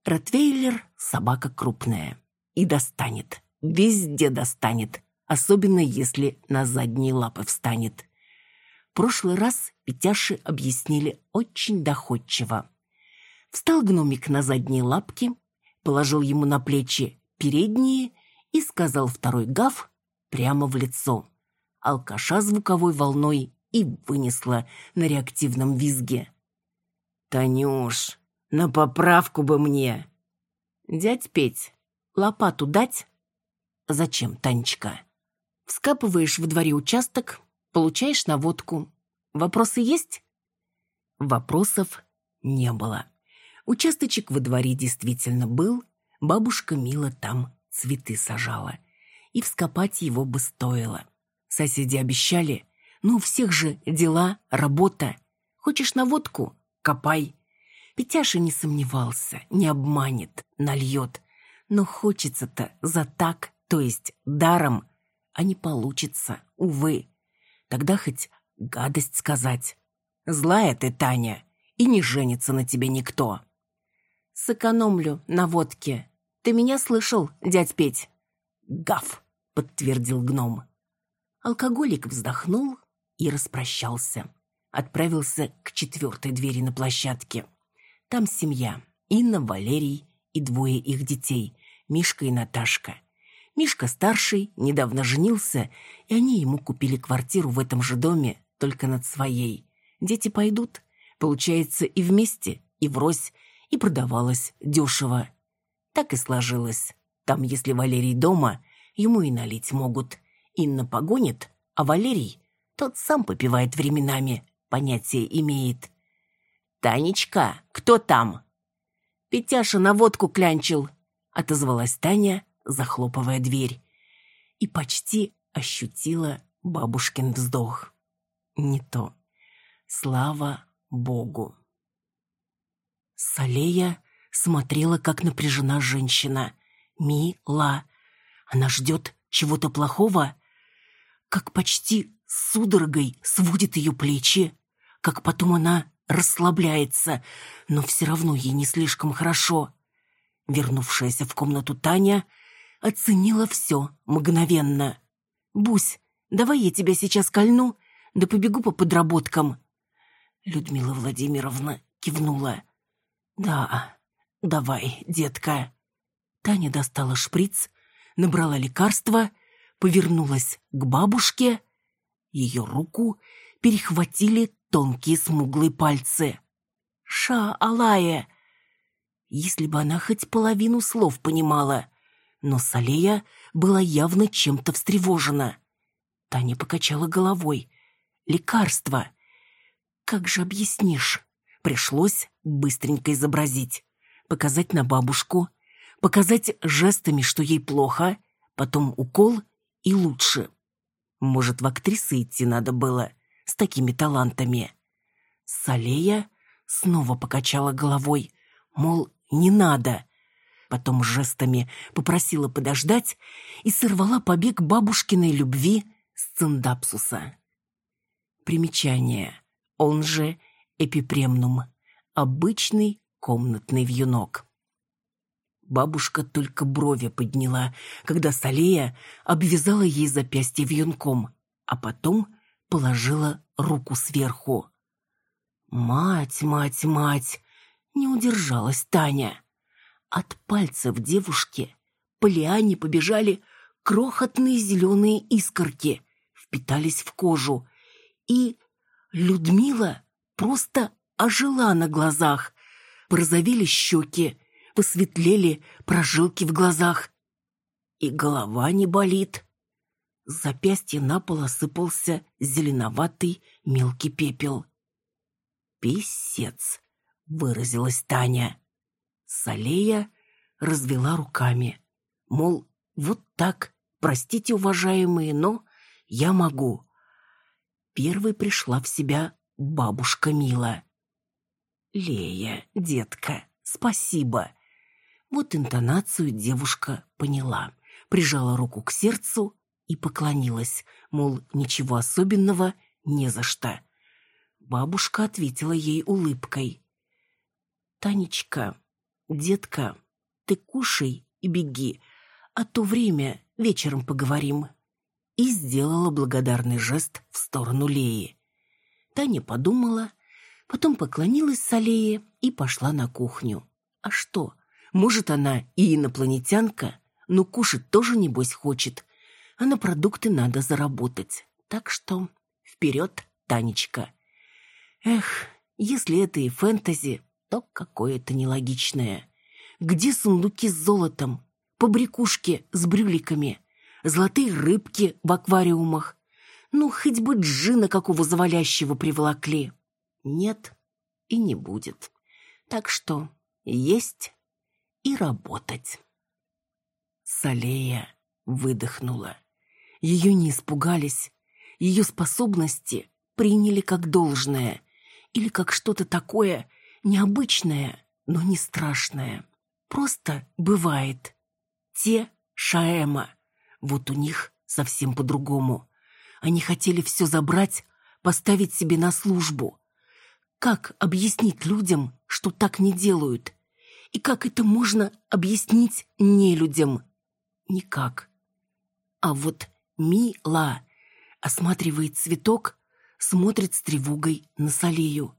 Ротвейлер — собака крупная. И достанет. Везде достанет. Особенно, если на задние лапы встанет. Прошлый раз Петяши объяснили очень доходчиво. Встал гномик на задние лапки, положил ему на плечи передние и сказал второй гав прямо в лицо. Алкаша звуковой волной и вынесла на реактивном визге. «Танюш, на поправку бы мне!» «Дядь Петь, лопату дать?» «Зачем, Танечка?» «Вскапываешь в дворе участок, получаешь наводку. Вопросы есть?» Вопросов не было. Участочек во дворе действительно был, бабушка Мила там цветы сажала. И вскопать его бы стоило. Соседи обещали, ну, у всех же дела, работа. Хочешь наводку? Копай. Петяша не сомневался, не обманет, нальет. Но хочется-то за так, то есть даром, а не получится, увы. Тогда хоть гадость сказать. Злая ты, Таня, и не женится на тебе никто. Сэкономлю на водке. Ты меня слышал, дядь Петь? Гав, подтвердил гном. Алкоголик вздохнул и распрощался. Отправился к четвертой двери на площадке. Там семья. Инна, Валерий и двое их детей. Мишка и Наташка. Мишка старший, недавно женился, и они ему купили квартиру в этом же доме, только над своей. Дети пойдут. Получается, и вместе, и врозь, и продавалось дешево. Так и сложилось. Там, если Валерий дома, ему и налить могут. Инна погонит, а Валерий, тот сам попивает временами, понятие имеет. «Танечка, кто там?» «Петяша на водку клянчил», — отозвалась Таня, захлопывая дверь. И почти ощутила бабушкин вздох. Не то. Слава Богу. Салея смотрела, как напряжена женщина. Мила. Она ждет чего-то плохого? Как почти судорогой сводит ее плечи, как потом она расслабляется, но все равно ей не слишком хорошо. Вернувшаяся в комнату Таня оценила все мгновенно. «Бусь, давай я тебя сейчас кольну, да побегу по подработкам». Людмила Владимировна кивнула. «Да, давай, детка». Таня достала шприц, набрала лекарство, повернулась к бабушке. Ее руку перехватили тонкие смуглые пальцы. «Ша, Алая!» Если бы она хоть половину слов понимала, но Салея была явно чем-то встревожена. Таня покачала головой. «Лекарство!» «Как же объяснишь?» Пришлось быстренько изобразить. Показать на бабушку, показать жестами, что ей плохо, потом укол и лучше. Может, в актрисы идти надо было с такими талантами. Салея снова покачала головой, мол, не надо. Потом жестами попросила подождать и сорвала побег бабушкиной любви с циндапсуса. Примечание. Он же эпипремнум. Обычный комнатный вьюнок. Бабушка только брови подняла, когда Салея обвязала ей запястье вьюнком, а потом положила руку сверху. «Мать, мать, мать!» — не удержалась Таня. От пальцев девушки по лиане побежали крохотные зеленые искорки, впитались в кожу, и Людмила просто ожила на глазах. Порозовели щеки, посветлели прожилки в глазах. И голова не болит. С запястья на пол осыпался зеленоватый мелкий пепел. «Писец», — выразилась Таня. Салея развела руками. Мол, вот так, простите, уважаемые, но я могу. Первой пришла в себя бабушка Мила. «Лея, детка, спасибо!» Вот интонацию девушка поняла, прижала руку к сердцу и поклонилась, мол, ничего особенного, не за что. Бабушка ответила ей улыбкой. «Танечка, детка, ты кушай и беги, а то время вечером поговорим» и сделала благодарный жест в сторону Леи. Таня подумала, потом поклонилась Салее и пошла на кухню. А что, может, она и инопланетянка, но кушать тоже, небось, хочет, а на продукты надо заработать. Так что вперед, Танечка. Эх, если это и фэнтези, то какое-то нелогичное. Где сундуки с золотом, побрякушки с брюликами – золотые рыбки в аквариумах. Ну, хоть бы джина какого завалящего приволокли. Нет и не будет. Так что есть и работать. Салея выдохнула. Ее не испугались. Ее способности приняли как должное или как что-то такое необычное, но не страшное. Просто бывает. Те Шаэма, вот у них совсем по-другому. Они хотели все забрать, поставить себе на службу. Как объяснить людям, что так не делают? И как это можно объяснить не людям? Никак. А вот Мила осматривает цветок, смотрит с тревогой на Салею.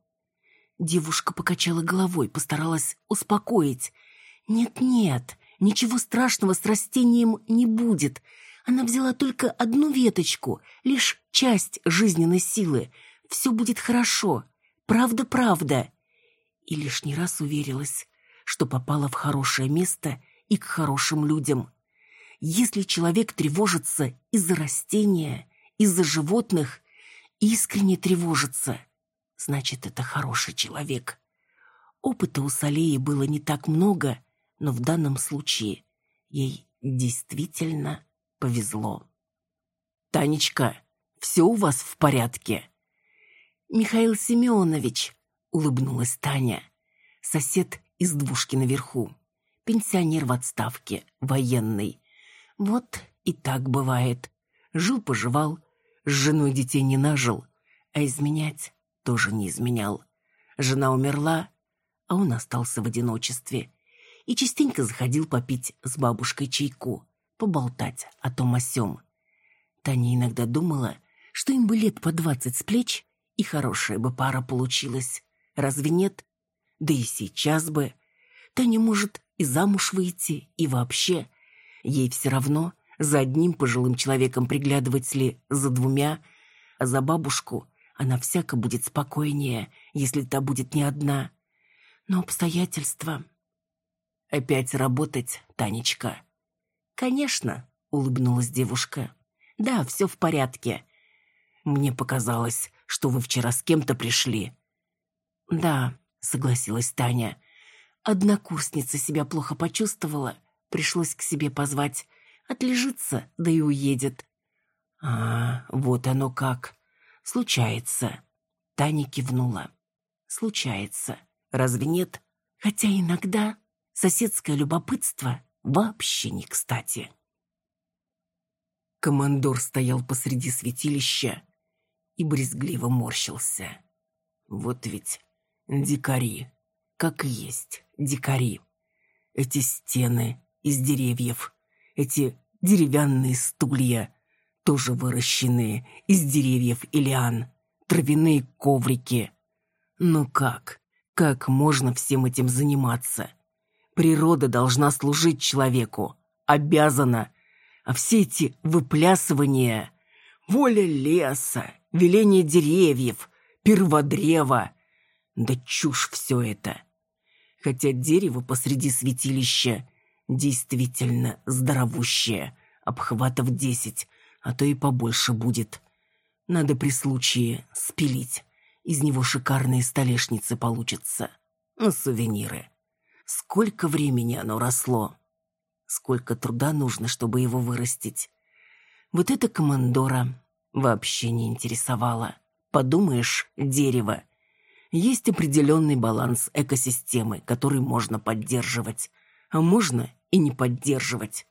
Девушка покачала головой, постаралась успокоить. «Нет-нет, Ничего страшного с растением не будет. Она взяла только одну веточку, лишь часть жизненной силы. Все будет хорошо. Правда-правда. И лишний раз уверилась, что попала в хорошее место и к хорошим людям. Если человек тревожится из-за растения, из-за животных, искренне тревожится, значит, это хороший человек. Опыта у Салеи было не так много — но в данном случае ей действительно повезло. «Танечка, все у вас в порядке?» «Михаил Семенович», — улыбнулась Таня, сосед из двушки наверху, пенсионер в отставке, военный. Вот и так бывает. Жил-поживал, с женой детей не нажил, а изменять тоже не изменял. Жена умерла, а он остался в одиночестве и частенько заходил попить с бабушкой чайку, поболтать о том о сём. Таня иногда думала, что им бы лет по двадцать с плеч, и хорошая бы пара получилась. Разве нет? Да и сейчас бы. Таня может и замуж выйти, и вообще. Ей все равно, за одним пожилым человеком приглядывать ли, за двумя, а за бабушку она всяко будет спокойнее, если та будет не одна. Но обстоятельства Опять работать, Танечка?» «Конечно», — улыбнулась девушка. «Да, все в порядке. Мне показалось, что вы вчера с кем-то пришли». «Да», — согласилась Таня. Однокурсница себя плохо почувствовала, пришлось к себе позвать. Отлежится, да и уедет. А, вот оно как. Случается. Таня кивнула. Случается. Разве нет? Хотя иногда соседское любопытство вообще не кстати. Командор стоял посреди святилища и брезгливо морщился. Вот ведь дикари, как и есть дикари. Эти стены из деревьев, эти деревянные стулья, тоже выращенные из деревьев и лиан, травяные коврики. Но как? Как можно всем этим заниматься? Природа должна служить человеку, обязана. А все эти выплясывания, воля леса, веление деревьев, перводрева, да чушь все это хотя дерево посреди святилища действительно здоровущее, обхватов десять, а то и побольше будет. Надо при случае спилить. Из него шикарные столешницы получатся. На сувениры. Сколько времени оно росло. Сколько труда нужно, чтобы его вырастить. Вот это командора вообще не интересовало. Подумаешь, дерево есть определенный баланс экосистемы, который можно поддерживать, а можно и не поддерживать.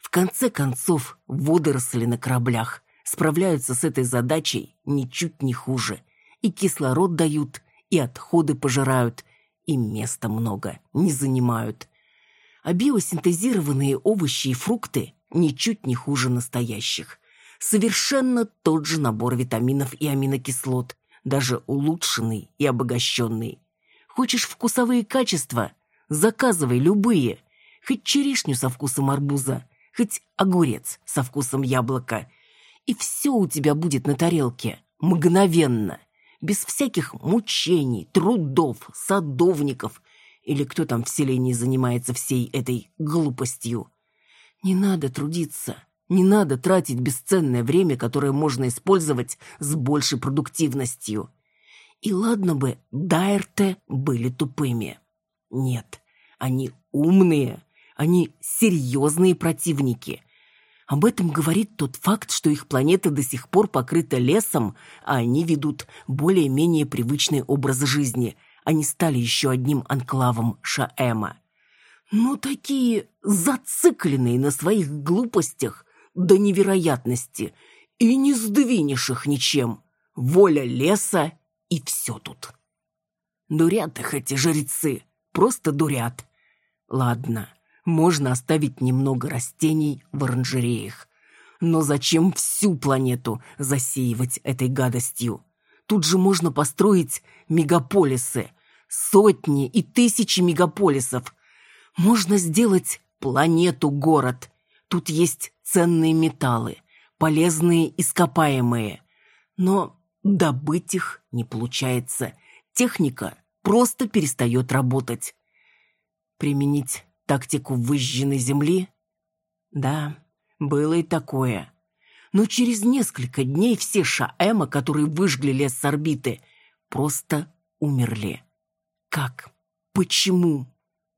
В конце концов, водоросли на кораблях справляются с этой задачей ничуть не хуже. И кислород дают, и отходы пожирают, и места много не занимают. А биосинтезированные овощи и фрукты ничуть не хуже настоящих. Совершенно тот же набор витаминов и аминокислот, даже улучшенный и обогащенный. Хочешь вкусовые качества? Заказывай любые. Хоть черешню со вкусом арбуза, хоть огурец со вкусом яблока. И все у тебя будет на тарелке. Мгновенно. Без всяких мучений, трудов, садовников. Или кто там в селении занимается всей этой глупостью. Не надо трудиться. Не надо тратить бесценное время, которое можно использовать с большей продуктивностью. И ладно бы Дайрте были тупыми. Нет, они умные, они серьезные противники. Об этом говорит тот факт, что их планета до сих пор покрыта лесом, а они ведут более-менее привычный образ жизни. Они стали еще одним анклавом Шаэма. Но такие зацикленные на своих глупостях, до невероятности, и не сдвинешь их ничем. Воля леса и все тут. Дурят их эти жрецы, просто дурят. Ладно, можно оставить немного растений в оранжереях. Но зачем всю планету засеивать этой гадостью? Тут же можно построить мегаполисы, сотни и тысячи мегаполисов. Можно сделать планету-город. Тут есть ценные металлы, полезные ископаемые. Но добыть их не получается. Техника просто перестает работать. Применить тактику выжженной земли? Да, было и такое. Но через несколько дней все Шаэма, которые выжгли лес с орбиты, просто умерли. Как? Почему?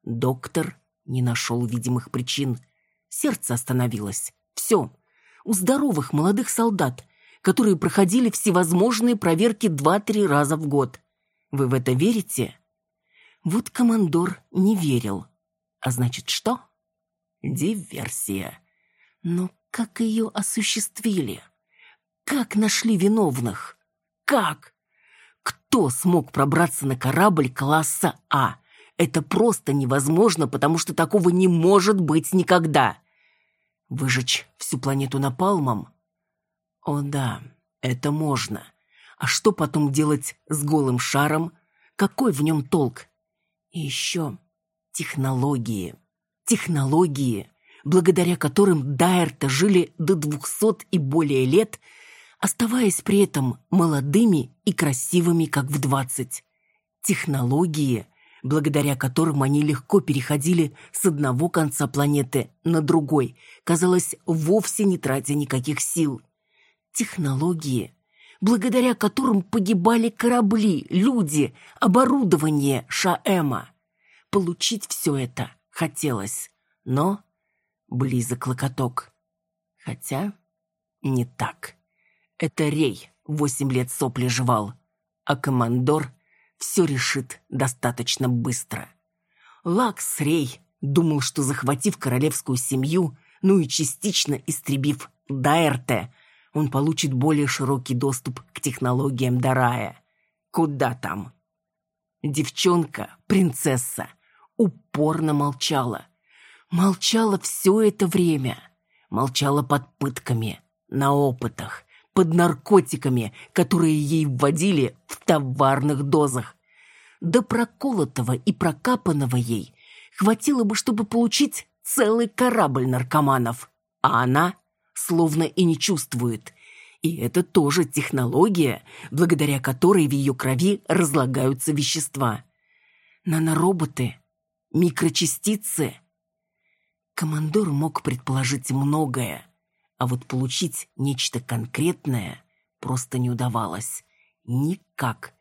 Доктор не нашел видимых причин. Сердце остановилось. Все. У здоровых молодых солдат, которые проходили всевозможные проверки два-три раза в год. Вы в это верите? Вот командор не верил. А значит, что? Диверсия. Но как ее осуществили? Как нашли виновных? Как? Кто смог пробраться на корабль класса А? Это просто невозможно, потому что такого не может быть никогда. Выжечь всю планету напалмом? О да, это можно. А что потом делать с голым шаром? Какой в нем толк? И еще технологии. Технологии, благодаря которым Дайерта жили до двухсот и более лет, оставаясь при этом молодыми и красивыми, как в двадцать. Технологии, благодаря которым они легко переходили с одного конца планеты на другой, казалось, вовсе не тратя никаких сил. Технологии, благодаря которым погибали корабли, люди, оборудование Шаэма. получить все это хотелось, но близок локоток. Хотя не так. Это Рей восемь лет сопли жевал, а командор все решит достаточно быстро. Лакс Рей думал, что захватив королевскую семью, ну и частично истребив Дайрте, он получит более широкий доступ к технологиям Дарая. Куда там? Девчонка, принцесса, упорно молчала. Молчала все это время. Молчала под пытками, на опытах, под наркотиками, которые ей вводили в товарных дозах. До проколотого и прокапанного ей хватило бы, чтобы получить целый корабль наркоманов. А она словно и не чувствует. И это тоже технология, благодаря которой в ее крови разлагаются вещества. Нанороботы, микрочастицы. Командор мог предположить многое, а вот получить нечто конкретное просто не удавалось. Никак.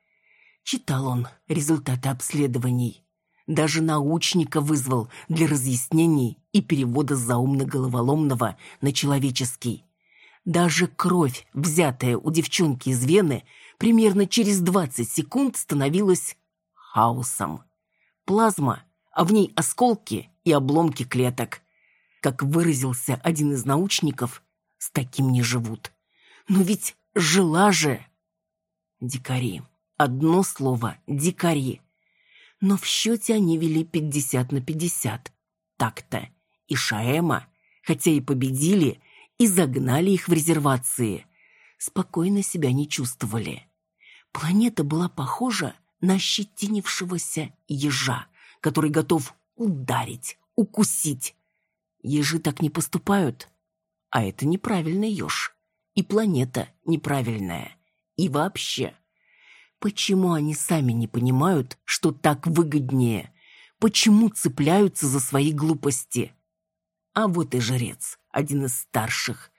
Читал он результаты обследований. Даже научника вызвал для разъяснений и перевода заумно-головоломного на человеческий. Даже кровь, взятая у девчонки из вены, примерно через 20 секунд становилась хаосом. Плазма, а в ней осколки и обломки клеток. Как выразился один из научников, с таким не живут. Но ведь жила же. Дикари. Одно слово – дикари. Но в счете они вели 50 на 50. Так-то. И Шаэма, хотя и победили, и загнали их в резервации. Спокойно себя не чувствовали. Планета была похожа на ощетинившегося ежа, который готов ударить, укусить. Ежи так не поступают. А это неправильный еж. И планета неправильная. И вообще. Почему они сами не понимают, что так выгоднее? Почему цепляются за свои глупости? А вот и жрец, один из старших,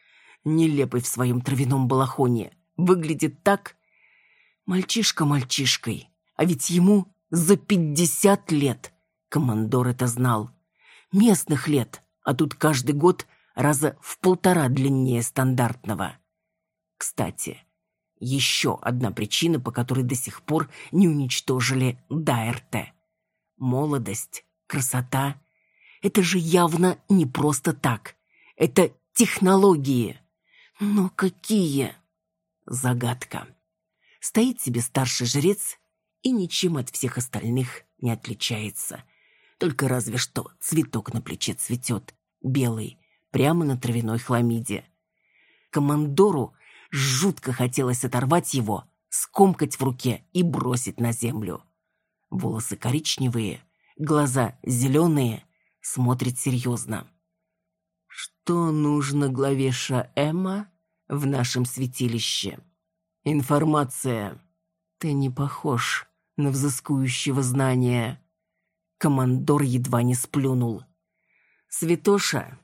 нелепый в своем травяном балахоне, выглядит так... Мальчишка мальчишкой, а ведь ему за пятьдесят лет. Командор это знал. Местных лет, а тут каждый год раза в полтора длиннее стандартного. Кстати, еще одна причина, по которой до сих пор не уничтожили Дайрте. Молодость, красота — это же явно не просто так. Это технологии. Но какие? Загадка. Стоит себе старший жрец и ничем от всех остальных не отличается. Только разве что цветок на плече цветет, белый, прямо на травяной хламиде. Командору Жутко хотелось оторвать его, скомкать в руке и бросить на землю. Волосы коричневые, глаза зеленые, смотрит серьезно. Что нужно главе Шаэма в нашем святилище? Информация. Ты не похож на взыскующего знания. Командор едва не сплюнул. Святоша,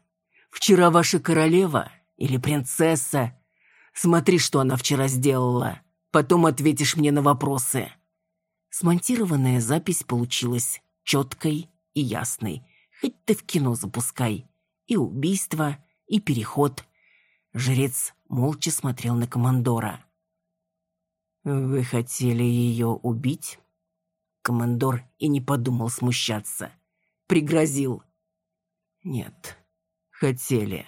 вчера ваша королева или принцесса Смотри, что она вчера сделала. Потом ответишь мне на вопросы». Смонтированная запись получилась четкой и ясной. Хоть ты в кино запускай. И убийство, и переход. Жрец молча смотрел на командора. «Вы хотели ее убить?» Командор и не подумал смущаться. Пригрозил. «Нет, хотели».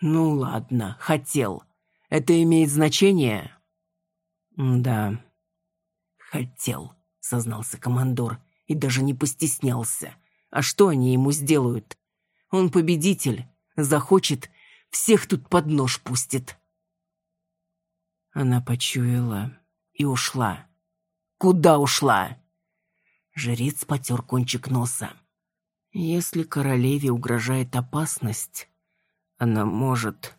«Ну ладно, хотел. Это имеет значение?» «Да». «Хотел», — сознался командор, и даже не постеснялся. «А что они ему сделают? Он победитель, захочет, всех тут под нож пустит». Она почуяла и ушла. «Куда ушла?» Жрец потер кончик носа. «Если королеве угрожает опасность, она может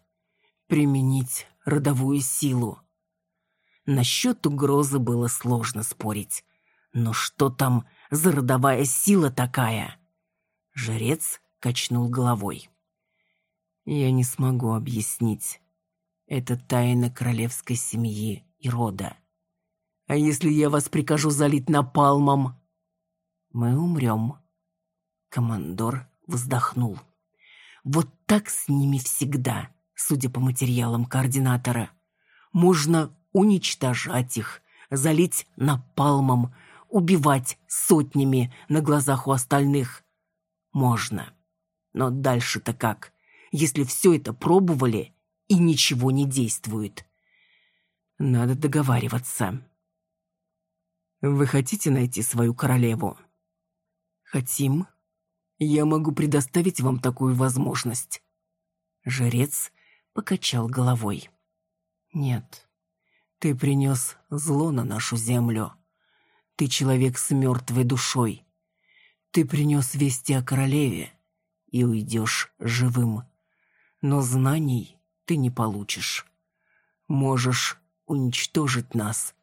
применить родовую силу. Насчет угрозы было сложно спорить. Но что там за родовая сила такая? Жрец качнул головой. Я не смогу объяснить. Это тайна королевской семьи и рода. А если я вас прикажу залить напалмом? Мы умрем, Командор вздохнул. Вот так с ними всегда, судя по материалам координатора. Можно уничтожать их, залить напалмом, убивать сотнями на глазах у остальных. Можно. Но дальше-то как, если все это пробовали и ничего не действует? Надо договариваться. Вы хотите найти свою королеву? Хотим. Я могу предоставить вам такую возможность. Жрец покачал головой. Нет, ты принес зло на нашу землю. Ты человек с мертвой душой. Ты принес вести о королеве и уйдешь живым. Но знаний ты не получишь. Можешь уничтожить нас,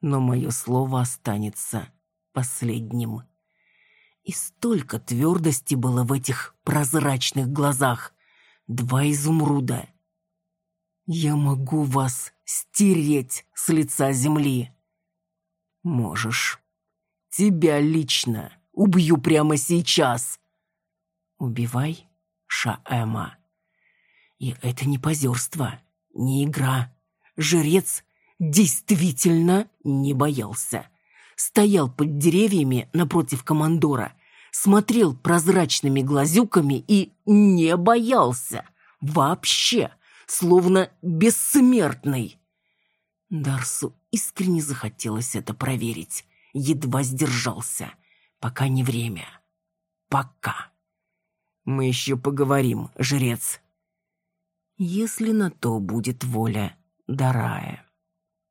но мое слово останется последним. И столько твердости было в этих прозрачных глазах. Два изумруда. Я могу вас стереть с лица земли. Можешь. Тебя лично убью прямо сейчас. Убивай, Шаэма. И это не позерство, не игра. Жрец действительно не боялся. Стоял под деревьями напротив командора, смотрел прозрачными глазюками и не боялся. Вообще, словно бессмертный. Дарсу искренне захотелось это проверить. Едва сдержался. Пока не время. Пока. Мы еще поговорим, жрец. Если на то будет воля Дарая.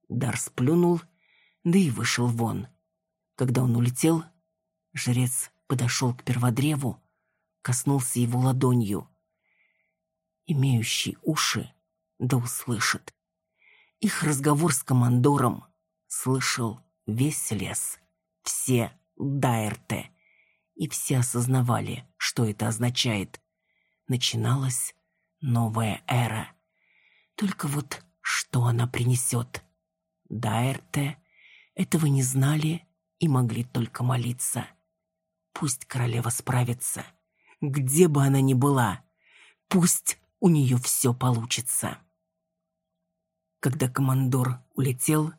Дар сплюнул, да и вышел вон. Когда он улетел, жрец подошел к перводреву, коснулся его ладонью. Имеющий уши да услышит. Их разговор с командором слышал весь лес, все Дайрте, и все осознавали, что это означает. Начиналась новая эра. Только вот что она принесет? Дайрте этого не знали и могли только молиться. Пусть королева справится, где бы она ни была. Пусть у нее все получится. Когда командор улетел,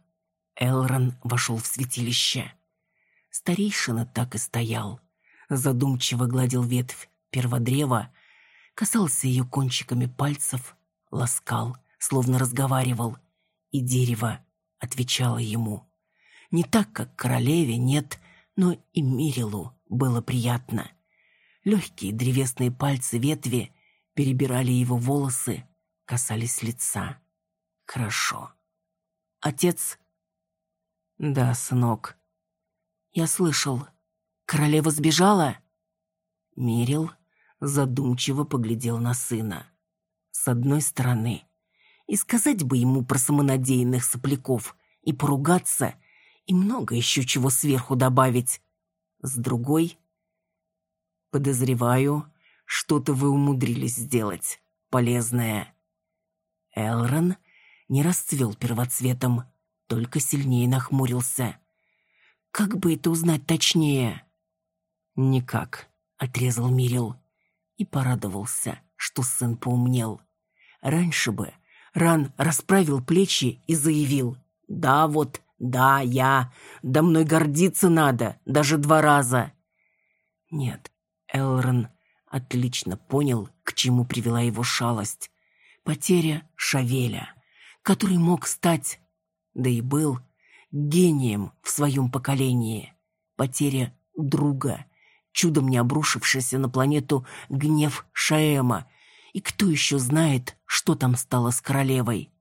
Элрон вошел в святилище. Старейшина так и стоял, задумчиво гладил ветвь перводрева, касался ее кончиками пальцев, ласкал, словно разговаривал, и дерево отвечало ему. Не так, как королеве, нет, но и Мирилу было приятно. Легкие древесные пальцы ветви перебирали его волосы, касались лица. Хорошо. Отец? Да, сынок. Я слышал. Королева сбежала? Мирил задумчиво поглядел на сына. С одной стороны, и сказать бы ему про самонадеянных сопляков, и поругаться, и много еще чего сверху добавить. С другой, подозреваю, что-то вы умудрились сделать полезное. Элрон не расцвел первоцветом, только сильнее нахмурился. Как бы это узнать точнее? Никак, отрезал Мирил и порадовался, что сын поумнел. Раньше бы Ран расправил плечи и заявил. «Да, вот, да, я. Да мной гордиться надо, даже два раза». Нет, Элрон отлично понял, к чему привела его шалость. Потеря Шавеля, который мог стать, да и был, гением в своем поколении. Потеря друга, чудом не обрушившийся на планету гнев Шаэма — и кто еще знает, что там стало с королевой?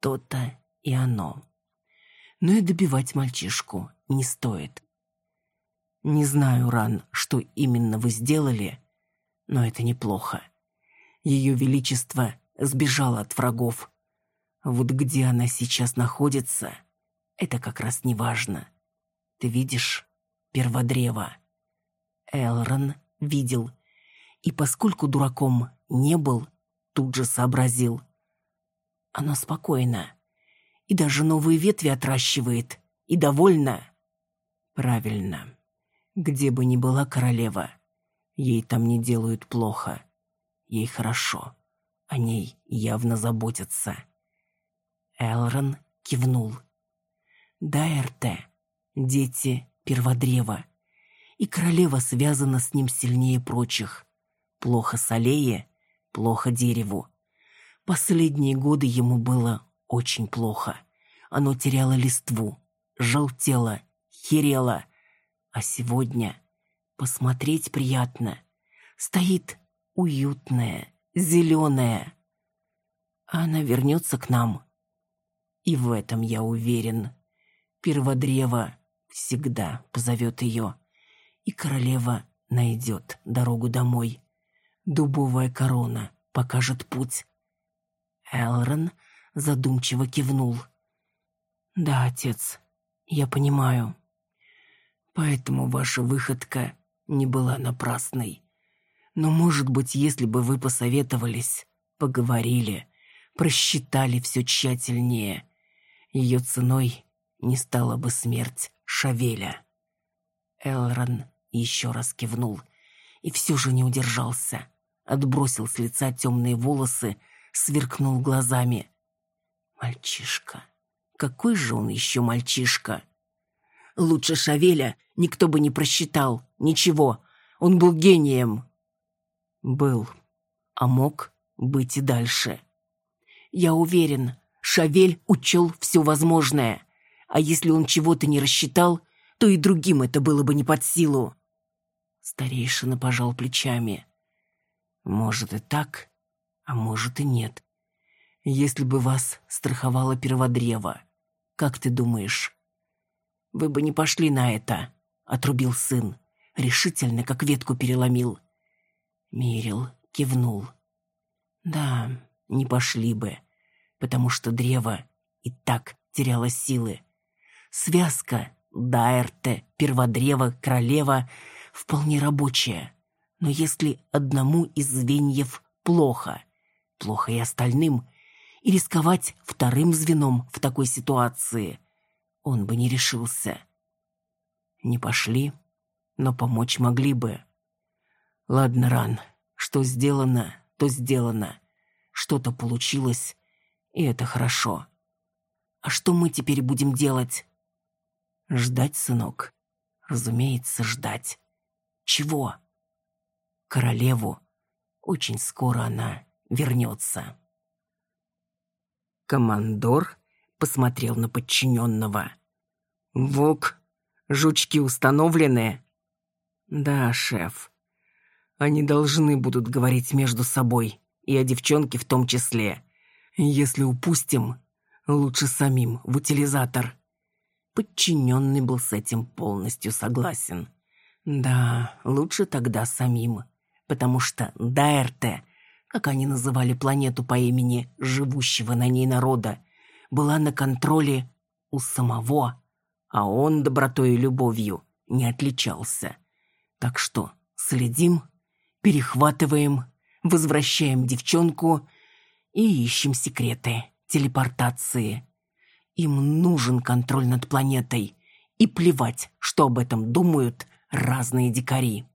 То-то и оно. Но и добивать мальчишку не стоит. Не знаю, Ран, что именно вы сделали, но это неплохо. Ее Величество сбежало от врагов. Вот где она сейчас находится, это как раз не важно. Ты видишь перводрево? Элрон видел. И поскольку дураком не был, тут же сообразил. Она спокойна. И даже новые ветви отращивает. И довольна. Правильно. Где бы ни была королева, Ей там не делают плохо. Ей хорошо. О ней явно заботятся. Элрон кивнул. Да, РТ. Дети перводрева. И королева связана с ним сильнее прочих. Плохо Салее, плохо дереву. Последние годы ему было очень плохо. Оно теряло листву, желтело, херело. А сегодня посмотреть приятно. Стоит уютная, зеленая. Она вернется к нам. И в этом я уверен. Перводрево всегда позовет ее, и королева найдет дорогу домой. Дубовая корона покажет путь. Элрон задумчиво кивнул. «Да, отец, я понимаю. Поэтому ваша выходка не была напрасной. Но, может быть, если бы вы посоветовались, поговорили, просчитали все тщательнее, ее ценой не стала бы смерть Шавеля. Элрон еще раз кивнул и все же не удержался. Отбросил с лица темные волосы, сверкнул глазами. Мальчишка. Какой же он еще мальчишка? Лучше Шавеля никто бы не просчитал. Ничего. Он был гением. Был. А мог быть и дальше. Я уверен, Шавель учел все возможное. А если он чего-то не рассчитал, то и другим это было бы не под силу. Старейшина пожал плечами. Может и так, а может и нет. Если бы вас страховало перводрево, как ты думаешь? Вы бы не пошли на это, отрубил сын, решительно, как ветку переломил. Мирил кивнул. Да, не пошли бы, потому что древо и так теряло силы. Связка Дайрте, перводрево, королева вполне рабочая. Но если одному из звеньев плохо, плохо и остальным, и рисковать вторым звеном в такой ситуации он бы не решился. Не пошли, но помочь могли бы. Ладно, Ран, что сделано, то сделано. Что-то получилось, и это хорошо. А что мы теперь будем делать? Ждать, сынок. Разумеется, ждать. Чего? Королеву. Очень скоро она вернется. Командор посмотрел на подчиненного. «Вок, жучки установлены?» «Да, шеф. Они должны будут говорить между собой, и о девчонке в том числе. Если упустим, лучше самим в утилизатор». Подчиненный был с этим полностью согласен. Да, лучше тогда самим, потому что Дайрте, как они называли планету по имени живущего на ней народа, была на контроле у самого, а он добротой и любовью не отличался. Так что следим, перехватываем, возвращаем девчонку и ищем секреты телепортации. Им нужен контроль над планетой. И плевать, что об этом думают разные дикари.